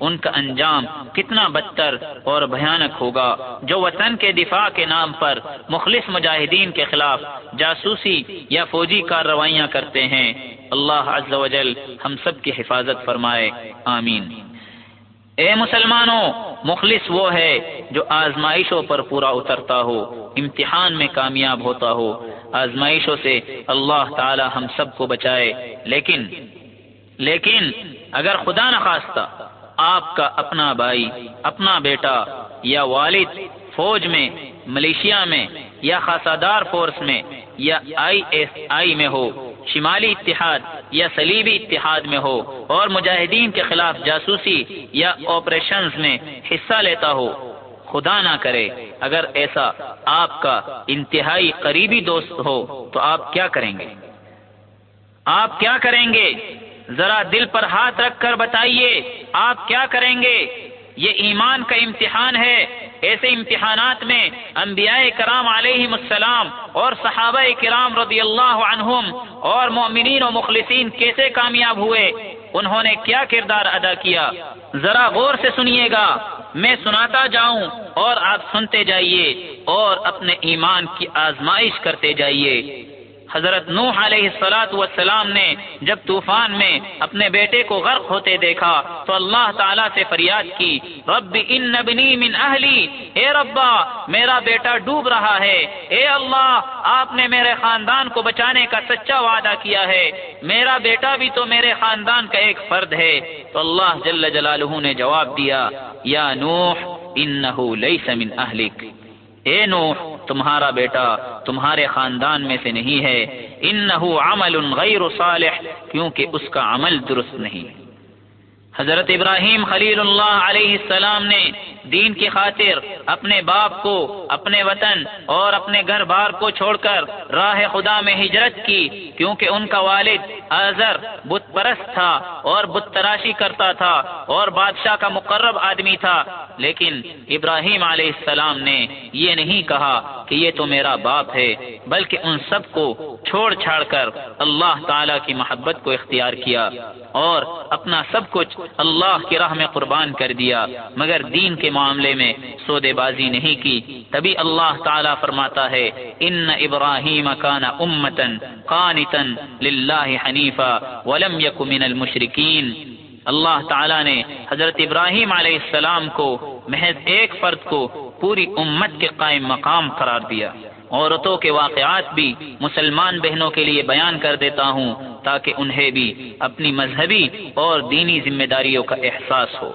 ان کا انجام کتنا بدتر اور بھیانک ہوگا۔ جو وطن کے دفاع کے نام پر مخلص مجاہدین کے خلاف جاسوسی یا فوجی کارروائیاں کرتے ہیں اللہ عز و جل ہم سب کی حفاظت فرمائے، آمین۔ اے مسلمانوں، مخلص وہ ہے جو آزمائشوں پر پورا اترتا ہو، امتحان میں کامیاب ہوتا ہو۔ آزمائشوں سے اللہ تعالی ہم سب کو بچائے۔ لیکن لیکن اگر خدا نخواستہ آپ کا اپنا بھائی، اپنا بیٹا یا والد فوج میں، ملیشیا میں یا خاصادار فورس میں یا آئی ایس آئی میں ہو شمالی اتحاد یا سلیبی اتحاد میں ہو اور مجاہدین کے خلاف جاسوسی یا آپریشنز میں حصہ لیتا ہو، خدا نہ کرے، اگر ایسا آپ کا انتہائی قریبی دوست ہو تو آپ کیا کریں گے؟ آپ کیا کریں گے؟ ذرا دل پر ہاتھ رکھ کر بتائیے، آپ کیا کریں گے؟ یہ ایمان کا امتحان ہے۔ ایسے امتحانات میں انبیاء کرام علیہ السلام اور صحابہ کرام رضی اللہ عنہم اور مومنین و مخلصین کیسے کامیاب ہوئے؟ انہوں نے کیا کردار ادا کیا؟ ذرا غور سے سنیے گا۔ میں سناتا جاؤں اور آپ سنتے جائیے اور اپنے ایمان کی آزمائش کرتے جائیے۔ حضرت نوح علیہ السلاۃ والسلام نے جب طوفان میں اپنے بیٹے کو غرق ہوتے دیکھا تو اللہ تعالیٰ سے فریاد کی، رب ان نبنی من اہلی، اے ربا، میرا بیٹا ڈوب رہا ہے، اے اللہ، آپ نے میرے خاندان کو بچانے کا سچا وعدہ کیا ہے، میرا بیٹا بھی تو میرے خاندان کا ایک فرد ہے۔ تو اللہ جل جلالہ نے جواب دیا، یا نوح، انہو لیس من اہلک۔ اے نو، تمہارا بیٹا تمہارے خاندان میں سے نہیں ہے۔ انہ عمل غیر صالح، کیونکہ اس کا عمل درست نہیں۔ حضرت ابراہیم خلیل اللہ علیہ السلام نے دین کی خاطر اپنے باپ کو، اپنے وطن اور اپنے گھر بار کو چھوڑ کر راہ خدا میں ہجرت کی، کیونکہ ان کا والد اظہر بت پرست تھا اور بت تراشی کرتا تھا اور بادشاہ کا مقرب آدمی تھا۔ لیکن ابراہیم علیہ السلام نے یہ نہیں کہا کہ یہ تو میرا باپ ہے، بلکہ ان سب کو چھوڑ چھاڑ کر اللہ تعالی کی محبت کو اختیار کیا اور اپنا سب کچھ اللہ کی راہ میں قربان کر دیا۔ مگر دین کے معاملے میں سودے بازی نہیں کی۔ تبھی اللہ تعالیٰ فرماتا ہے، ان ابراہیم کان امتن قانتن للہ حنیفا ولم من المشرکین۔ اللہ تعالیٰ نے حضرت ابراہیم علیہ السلام کو محض ایک فرد کو پوری امت کے قائم مقام قرار دیا۔ عورتوں کے واقعات بھی مسلمان بہنوں کے لیے بیان کر دیتا ہوں تاکہ انہیں بھی اپنی مذہبی اور دینی ذمہ داریوں کا احساس ہو۔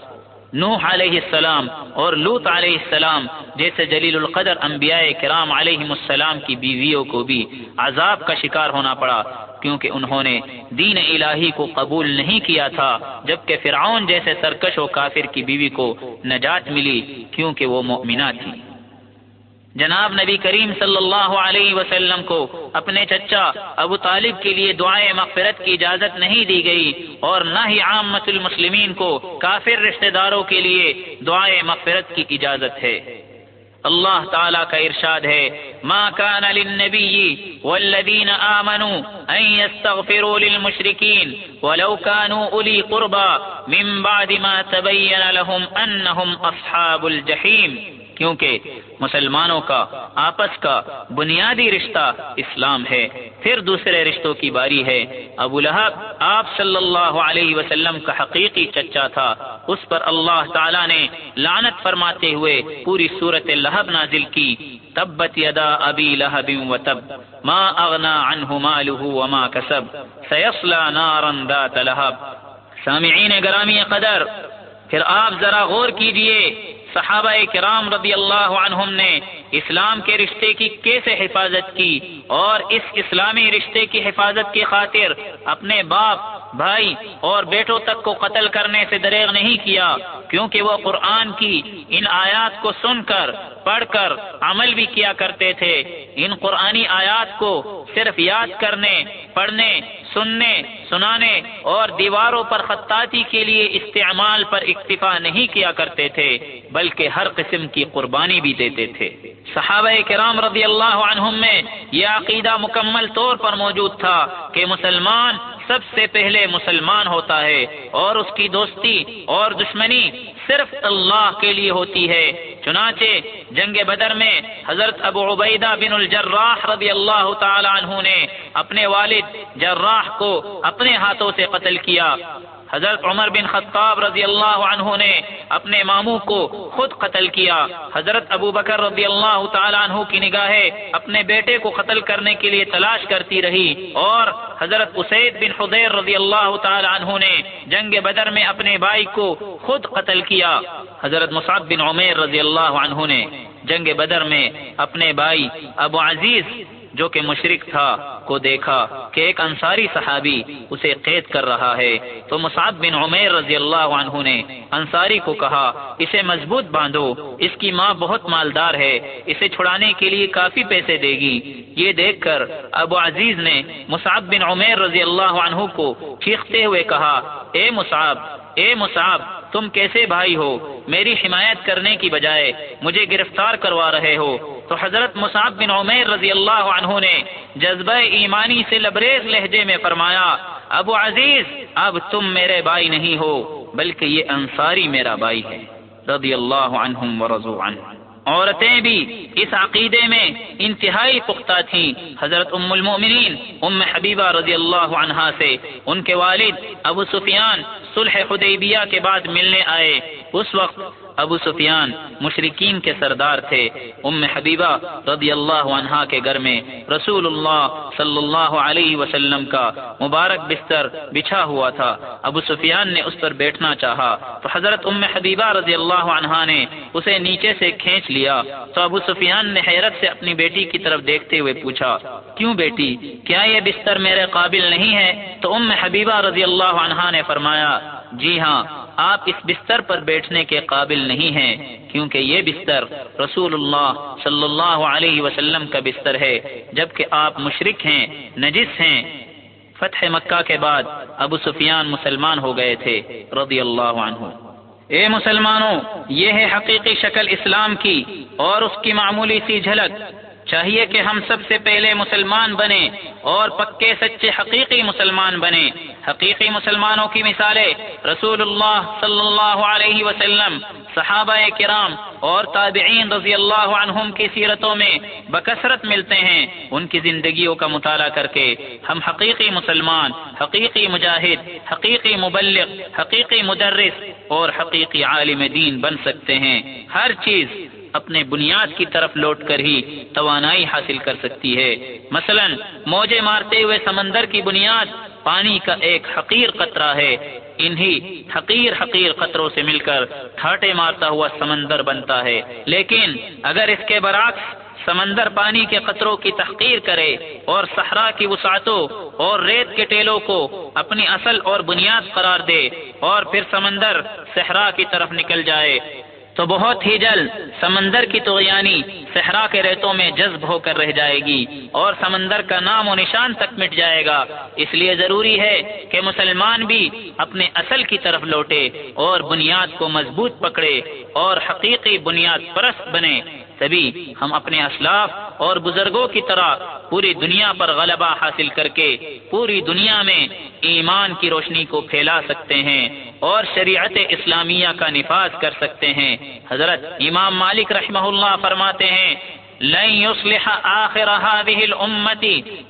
نوح علیہ السلام اور لوت علیہ السلام، جیسے جلیل القدر انبیاء کرام علیہ السلام کی بیویوں کو بھی عذاب کا شکار ہونا پڑا، کیونکہ انہوں نے دین الہی کو قبول نہیں کیا تھا، جبکہ فرعون جیسے سرکش و کافر کی بیوی کو نجات ملی، کیونکہ وہ مؤمنہ تھی۔ جناب نبی کریم صلی اللہ علیہ وسلم کو اپنے چچا ابو طالب کے لیے دعائیں مغفرت کی اجازت نہیں دی گئی اور نہ ہی عام المسلمین کو کافر رشتہ داروں کے لیے دعائیں مغفرت کی اجازت ہے۔ اللہ تعالی کا ارشاد ہے، ما كان للنبي والذين آمنوا أن يستغفروا للمشركين ولو كانوا أولي قربى من بعد ما تبين لهم أنهم أصحاب الجحيم کیونکہ مسلمانوں کا آپس کا بنیادی رشتہ اسلام ہے۔ پھر دوسرے رشتوں کی باری ہے۔ ابو لہب، آپ صلی اللہ علیہ وسلم کا حقیقی چچا تھا۔ اس پر اللہ تعالی نے لعنت فرماتے ہوئے پوری صورت لہب نازل کی۔ تبت یدا ابی لہب و تب۔ ما اغنا عنہ مالہ وما کسب۔ سیصلى نارا ذات لہب۔ سامعین گرامی قدر، پھر آپ ذرا غور کیجیے۔ صحابہ کرام رضی اللہ عنہم نے اسلام کے رشتے کی کیسے حفاظت کی اور اس اسلامی رشتے کی حفاظت کی خاطر اپنے باپ، بھائی اور بیٹوں تک کو قتل کرنے سے دریغ نہیں کیا، کیونکہ وہ قرآن کی ان آیات کو سن کر، پڑھ کر عمل بھی کیا کرتے تھے۔ ان قرآنی آیات کو صرف یاد کرنے، پڑھنے، سننے، سنانے اور دیواروں پر خطاطی کے لیے استعمال پر اکتفا نہیں کیا کرتے تھے، بلکہ ہر قسم کی قربانی بھی دیتے تھے۔ صحابہ کرام رضی اللہ عنہم میں یہ عقیدہ مکمل طور پر موجود تھا کہ مسلمان سب سے پہلے مسلمان ہوتا ہے اور اس کی دوستی اور دشمنی صرف اللہ کے لیے ہوتی ہے۔ چنانچہ جنگ بدر میں حضرت ابو عبیدہ بن الجراح رضی اللہ تعالی عنہ نے اپنے والد جراح کو اپنے ہاتھوں سے قتل کیا۔ حضرت عمر بن خطاب رضی اللہ عنہ نے اپنے ماموں کو خود قتل کیا۔ حضرت ابو بکر رضی اللہ تعالیٰ عنہ کی نگاہیں اپنے بیٹے کو قتل کرنے کے لیے تلاش کرتی رہی اور حضرت اسید بن حضیر رضی اللہ تعالیٰ عنہ نے جنگ بدر میں اپنے بھائی کو خود قتل کیا۔ حضرت مصعب بن عمیر رضی اللہ عنہ نے جنگ بدر میں اپنے بھائی ابو عزیز جو کہ مشرق تھا، کو دیکھا کہ ایک انصاری صحابی اسے قید کر رہا ہے۔ تو مصعب بن عمیر رضی اللہ عنہ نے انصاری کو کہا، اسے مضبوط باندھو، اس کی ماں بہت مالدار ہے، اسے چھڑانے کے لیے کافی پیسے دے گی۔ یہ دیکھ کر ابو عزیز نے مصعب بن عمیر رضی اللہ عنہ کو چیختے ہوئے کہا، اے مصعب اے مصعب تم کیسے بھائی ہو؟ میری حمایت کرنے کی بجائے مجھے گرفتار کروا رہے ہو۔ تو حضرت مصعب بن عمیر رضی اللہ عنہ نے جذبہ ایمانی سے لبریز لہجے میں فرمایا، ابو عزیز، اب تم میرے بھائی نہیں ہو، بلکہ یہ انصاری میرا بھائی ہے۔ رضی اللہ عنہم ورضو عنہ عورتیں بھی اس عقیدے میں انتہائی پختہ تھیں۔ حضرت ام المؤمنین، ام حبیبہ رضی اللہ عنہا سے ان کے والد ابو سفیان صلح حدیبیہ کے بعد ملنے آئے۔ اس وقت ابو سفیان مشرقین کے سردار تھے۔ ام حبیبہ رضی اللہ عنہا کے گھر میں رسول اللہ صلی اللہ علیہ وسلم کا مبارک بستر بچھا ہوا تھا۔ ابو سفیان نے اس پر بیٹھنا چاہا۔ تو حضرت ام حبیبہ رضی اللہ عنہا نے اسے نیچے سے کھینچ لیا۔ تو ابو سفیان نے حیرت سے اپنی بیٹی کی طرف دیکھتے ہوئے پوچھا، کیوں بیٹی؟ کیا یہ بستر میرے قابل نہیں ہے؟ تو ام حبیبہ رضی اللہ عنہا نے فرمایا جی ہاں آپ اس بستر پر بیٹھنے کے قابل نہیں ہیں، کیونکہ یہ بستر رسول اللہ صلی اللہ علیہ وسلم کا بستر ہے، جبکہ آپ مشرق ہیں، نجس ہیں۔ فتح مکہ کے بعد ابو سفیان مسلمان ہو گئے تھے، رضی اللہ عنہ۔ اے مسلمانوں، یہ ہے حقیقی شکل اسلام کی، اور اس کی معمولی سی جھلک۔ چاہیے کہ ہم سب سے پہلے مسلمان بنے اور پکے سچے حقیقی مسلمان بنے۔ حقیقی مسلمانوں کی مثالیں رسول اللہ صلی اللہ علیہ وسلم، صحابہ کرام اور تابعین رضی اللہ عنہم کی سیرتوں میں بکثرت ملتے ہیں۔ ان کی زندگیوں کا مطالعہ کر کے ہم حقیقی مسلمان، حقیقی مجاہد، حقیقی مبلغ، حقیقی مدرس اور حقیقی عالم دین بن سکتے ہیں۔ ہر چیز اپنے بنیاد کی طرف لوٹ کر ہی توانائی حاصل کر سکتی ہے۔ مثلا، موجے مارتے ہوئے سمندر کی بنیاد پانی کا ایک حقیر قطرہ ہے۔ انہی حقیر حقیر قطروں سے مل کر ٹھاٹے مارتا ہوا سمندر بنتا ہے۔ لیکن، اگر اس کے برعکس سمندر پانی کے قطروں کی تحقیر کرے اور صحرا کی وسعتوں اور ریت کے ٹیلوں کو اپنی اصل اور بنیاد قرار دے اور پھر سمندر صحرا کی طرف نکل جائے تو بہت ہی جلد سمندر کی تغیانی صحرا کے ریتوں میں جذب ہو کر رہ جائے گی اور سمندر کا نام و نشان تک مٹ جائے گا۔ اس لیے ضروری ہے کہ مسلمان بھی اپنے اصل کی طرف لوٹے اور بنیاد کو مضبوط پکڑے اور حقیقی بنیاد پرست بنے۔ تبھی ہم اپنے اسلاف اور بزرگوں کی طرح پوری دنیا پر غلبہ حاصل کر کے پوری دنیا میں ایمان کی روشنی کو پھیلا سکتے ہیں اور شریعت اسلامیہ کا نفاذ کر سکتے ہیں۔ حضرت امام مالک رحمہ اللہ فرماتے ہیں لن يصلح آخر هذه الأمة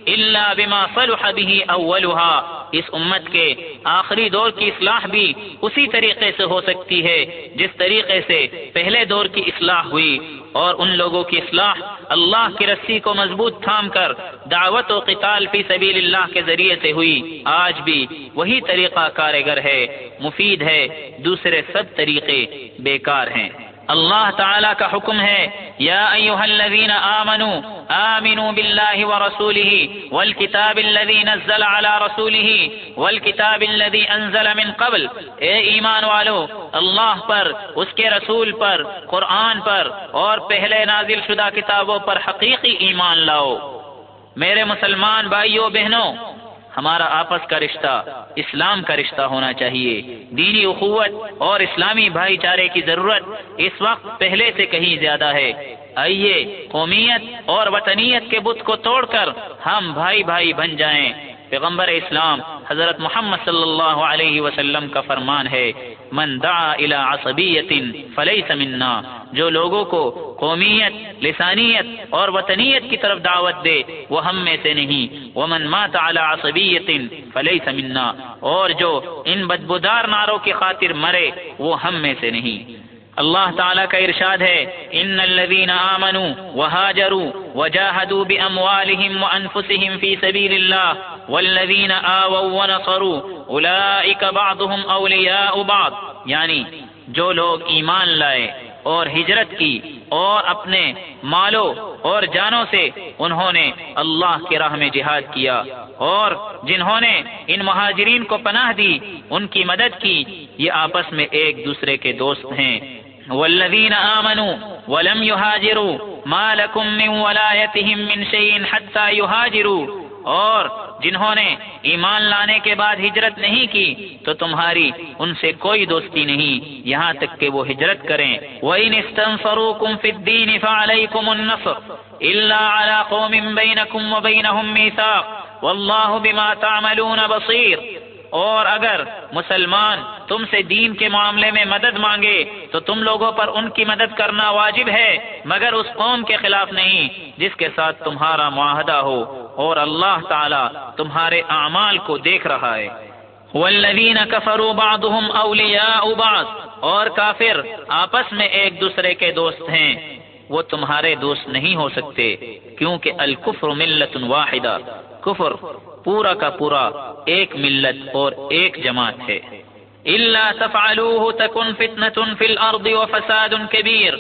إلا بما صلح به أولها۔ اس امت کے آخری دور کی اصلاح بھی اسی طریقے سے ہو سکتی ہے، جس طریقے سے پہلے دور کی اصلاح ہوئی۔ اور ان لوگوں کی اصلاح اللہ کی رسی کو مضبوط تھام کر دعوت و قتال فی سبیل اللہ کے ذریعے سے ہوئی۔ آج بھی وہی طریقہ کارگر ہے، مفید ہے، دوسرے سب طریقے بیکار ہیں۔ اللہ تعالی کا حکم ہے، یا ایوہ الذین آمنوا آمنوا باللہ ورسولہ والکتاب الذی نزل على رسولہ والکتاب الذی انزل من قبل۔ اے ایمان والو، اللہ پر، اس کے رسول پر، قرآن پر اور پہلے نازل شدہ کتابوں پر حقیقی ایمان لاؤ۔ میرے مسلمان بھائیوں بہنوں ہمارا آپس کا رشتہ، اسلام کا رشتہ ہونا چاہیے۔ دینی اخوت اور اسلامی بھائی چارے کی ضرورت اس وقت پہلے سے کہیں زیادہ ہے۔ آئیے قومیت اور وطنیت کے بت کو توڑ کر ہم بھائی بھائی بن جائیں۔ پیغمبر اسلام حضرت محمد صلی اللہ علیہ وسلم کا فرمان ہے، من دعا الى عصبیت فلیس منا. جو لوگوں کو قومیت، لسانیت اور وطنیت کی طرف دعوت دے، وہ ہم میں سے نہیں۔ ومن مات على عصبیت فلیس منا۔ اور جو ان بدبودار ناروں کی خاطر مرے، وہ ہم میں سے نہیں۔ اللہ تعالیٰ کا ارشاد ہے ان الذين آمنوا وهاجروا وجاهدوا باموالهم وانفسهم في سبيل الله والذين آووا ونصروا اولئك بعضهم اولیاء بعض یعنی جو لوگ ایمان لائے اور ہجرت کی اور اپنے مالوں اور جانوں سے انہوں نے اللہ کی راہ میں جہاد کیا اور جنہوں نے ان مہاجرین کو پناہ دی، ان کی مدد کی، یہ آپس میں ایک دوسرے کے دوست ہیں۔ والذین آمنوا ولم يهاجروا ما لكم من ولایتهم من شيء حتى يهاجروا اور جنہوں نے ایمان لانے کے بعد ہجرت نہیں کی تو تمہاری ان سے کوئی دوستی نہیں، یہاں تک کہ وہ ہجرت کریں۔ وَإِنِ اسْتَنصَرُوكُمْ فِي الدِّينِ فَعَلَيْكُمُ النَّصْرُ إِلَّا عَلَى قَوْمٍ بَيْنَكُمْ وَبَيْنَهُمْ مِيثَاقٌ وَاللَّهُ بِمَا تَعْمَلُونَ بَصِيرٌ اور اگر مسلمان تم سے دین کے معاملے میں مدد مانگے تو تم لوگوں پر ان کی مدد کرنا واجب ہے، مگر اس قوم کے خلاف نہیں، جس کے ساتھ تمہارا معاہدہ ہو اور اللہ تعالی تمہارے اعمال کو دیکھ رہا ہے۔ والذین کفروا بعضهم اولیاء بعض، اور کافر آپس میں ایک دوسرے کے دوست ہیں۔ وہ تمہارے دوست نہیں ہو سکتے، کیونکہ الکفر ملت واحدہ۔ کفر پورا کا پورا ایک ملت اور ایک جماعت ہے۔ اللہ تفعلوه تکن فتنة فی الارض وفساد کبیر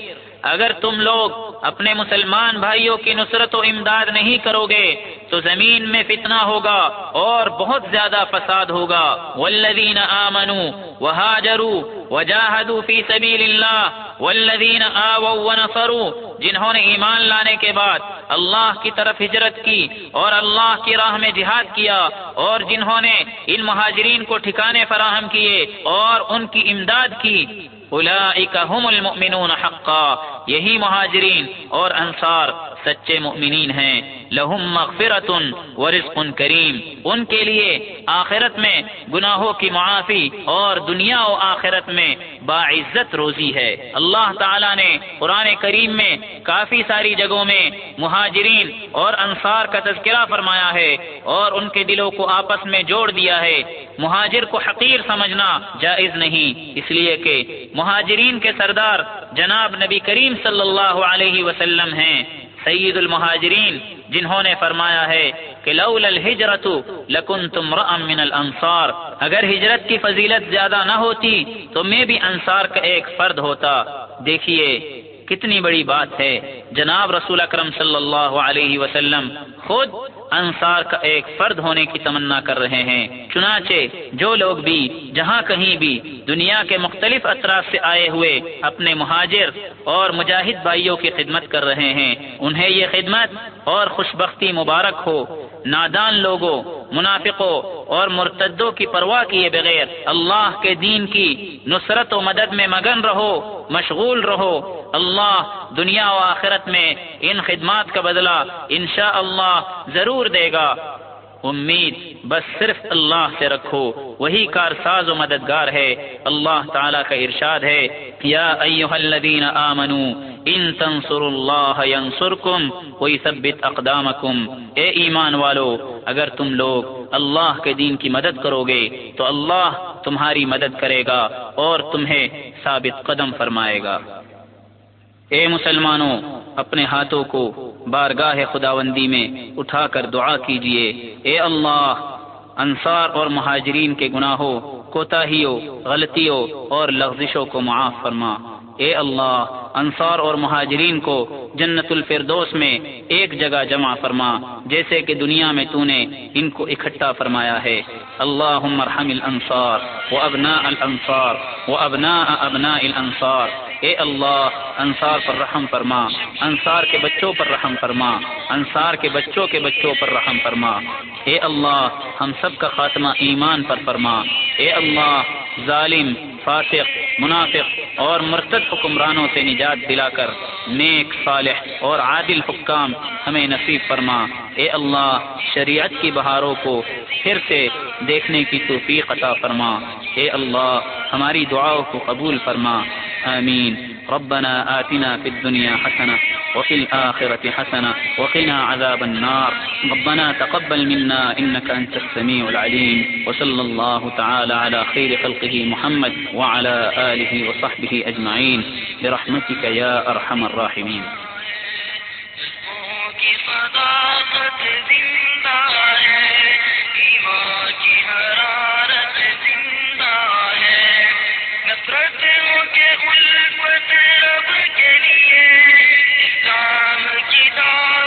اگر تم لوگ اپنے مسلمان بھائیوں کی نصرت و امداد نہیں کرو گے تو زمین میں فتنہ ہوگا اور بہت زیادہ فساد ہوگا۔ والذین آمنوا وهاجروا وجاهدوا في سبيل الله والذین آووا ونصروا، جنہوں نے ایمان لانے کے بعد اللہ کی طرف ہجرت کی اور اللہ کی راہ میں جہاد کیا اور جنہوں نے ان مہاجرین کو ٹھکانے فراہم کیے اور ان کی امداد کی۔ هم المؤمنون حقا یہی مہاجرین اور انصار۔ سچے مؤمنین ہیں. لہم مغفرت و رزق کریم. ان کے لیے آخرت میں گناہوں کی معافی اور دنیا و آخرت میں باعزت روزی ہے. اللہ تعالیٰ نے قرآن کریم میں کافی ساری جگہوں میں مہاجرین اور انصار کا تذکرہ فرمایا ہے اور ان کے دلوں کو آپس میں جوڑ دیا ہے. مہاجر کو حقیر سمجھنا جائز نہیں. اس لیے کہ مہاجرین کے سردار جناب نبی کریم صلی اللہ علیہ وسلم ہیں. سید المہاجرین، جنہوں نے فرمایا ہے کہ لول الحجرت لکن تم من الانصار، اگر ہجرت کی فضیلت زیادہ نہ ہوتی تو میں بھی انصار کا ایک فرد ہوتا۔ دیکھیے کتنی بڑی بات ہے۔ جناب رسول اکرم صلی اللہ علیہ وسلم خود انصار کا ایک فرد ہونے کی تمنا کر رہے ہیں۔ چنانچہ جو لوگ بھی جہاں کہیں بھی دنیا کے مختلف اطراف سے آئے ہوئے اپنے مہاجر اور مجاہد بھائیوں کی خدمت کر رہے ہیں، انہیں یہ خدمت اور خوش بختی مبارک ہو۔ نادان لوگوں، منافقوں اور مرتدوں کی پرواہ کیے بغیر اللہ کے دین کی نصرت و مدد میں مگن رہو۔ مشغول رہو۔ اللہ دنیا و آخرت میں ان خدمات کا بدلہ انشاء اللہ ضرور دے گا۔ امید بس صرف اللہ سے رکھو۔ وہی کارساز و مددگار ہے۔ اللہ تعالیٰ کا ارشاد ہے۔ یا ایوہ الذین آمنوا ان تنصر اللہ ینصرکم ویثبت اقدامکم۔ اے ایمان والو، اگر تم لوگ اللہ کے دین کی مدد کرو گے، تو اللہ تمہاری مدد کرے گا اور تمہیں ثابت قدم فرمائے گا۔ اے مسلمانوں، اپنے ہاتھوں کو بارگاہ خداوندی میں اٹھا کر دعا کیجیے اے اللہ، انصار اور مہاجرین کے گناہوں، کوتاہیوں، غلطیوں اور لغزشوں کو معاف فرما۔ اے اللہ، انصار اور مہاجرین کو جنت الفردوس میں ایک جگہ جمع فرما، جیسے کہ دنیا میں تو نے ان کو اکٹھا فرمایا ہے۔ اللہ ارحم الانصار و ابنا الانصار و ابنا ابنا الانصار۔ اے اللہ، انصار پر رحم فرما، انصار کے بچوں پر رحم فرما، انصار کے بچوں کے بچوں پر رحم فرما۔ اے اللہ، ہم سب کا خاتمہ ایمان پر فرما۔ اے اللہ، ظالم فاسق، منافق اور مرتد حکمرانوں سے نجات دلا کر نیک، صالح اور عادل حکام ہمیں نصیب فرما۔ اے اللہ، شریعت کی بہاروں کو پھر سے دیکھنے کی توفیق عطا فرما۔ اے اللہ، ہماری دعاؤں کو قبول فرما۔ آمين. ربنا آتنا في الدنيا حسنة وفي الآخرة حسنة وقنا عذاب النار. ربنا تقبل منا إنك أنت السميع العليم. وصلى الله تعالى على خير خلقه محمد وعلى آله وصحبه أجمعين. برحمتك يا أرحم الراحمين. ایمان نفرت مجھے خلق کے لیے کام کی دار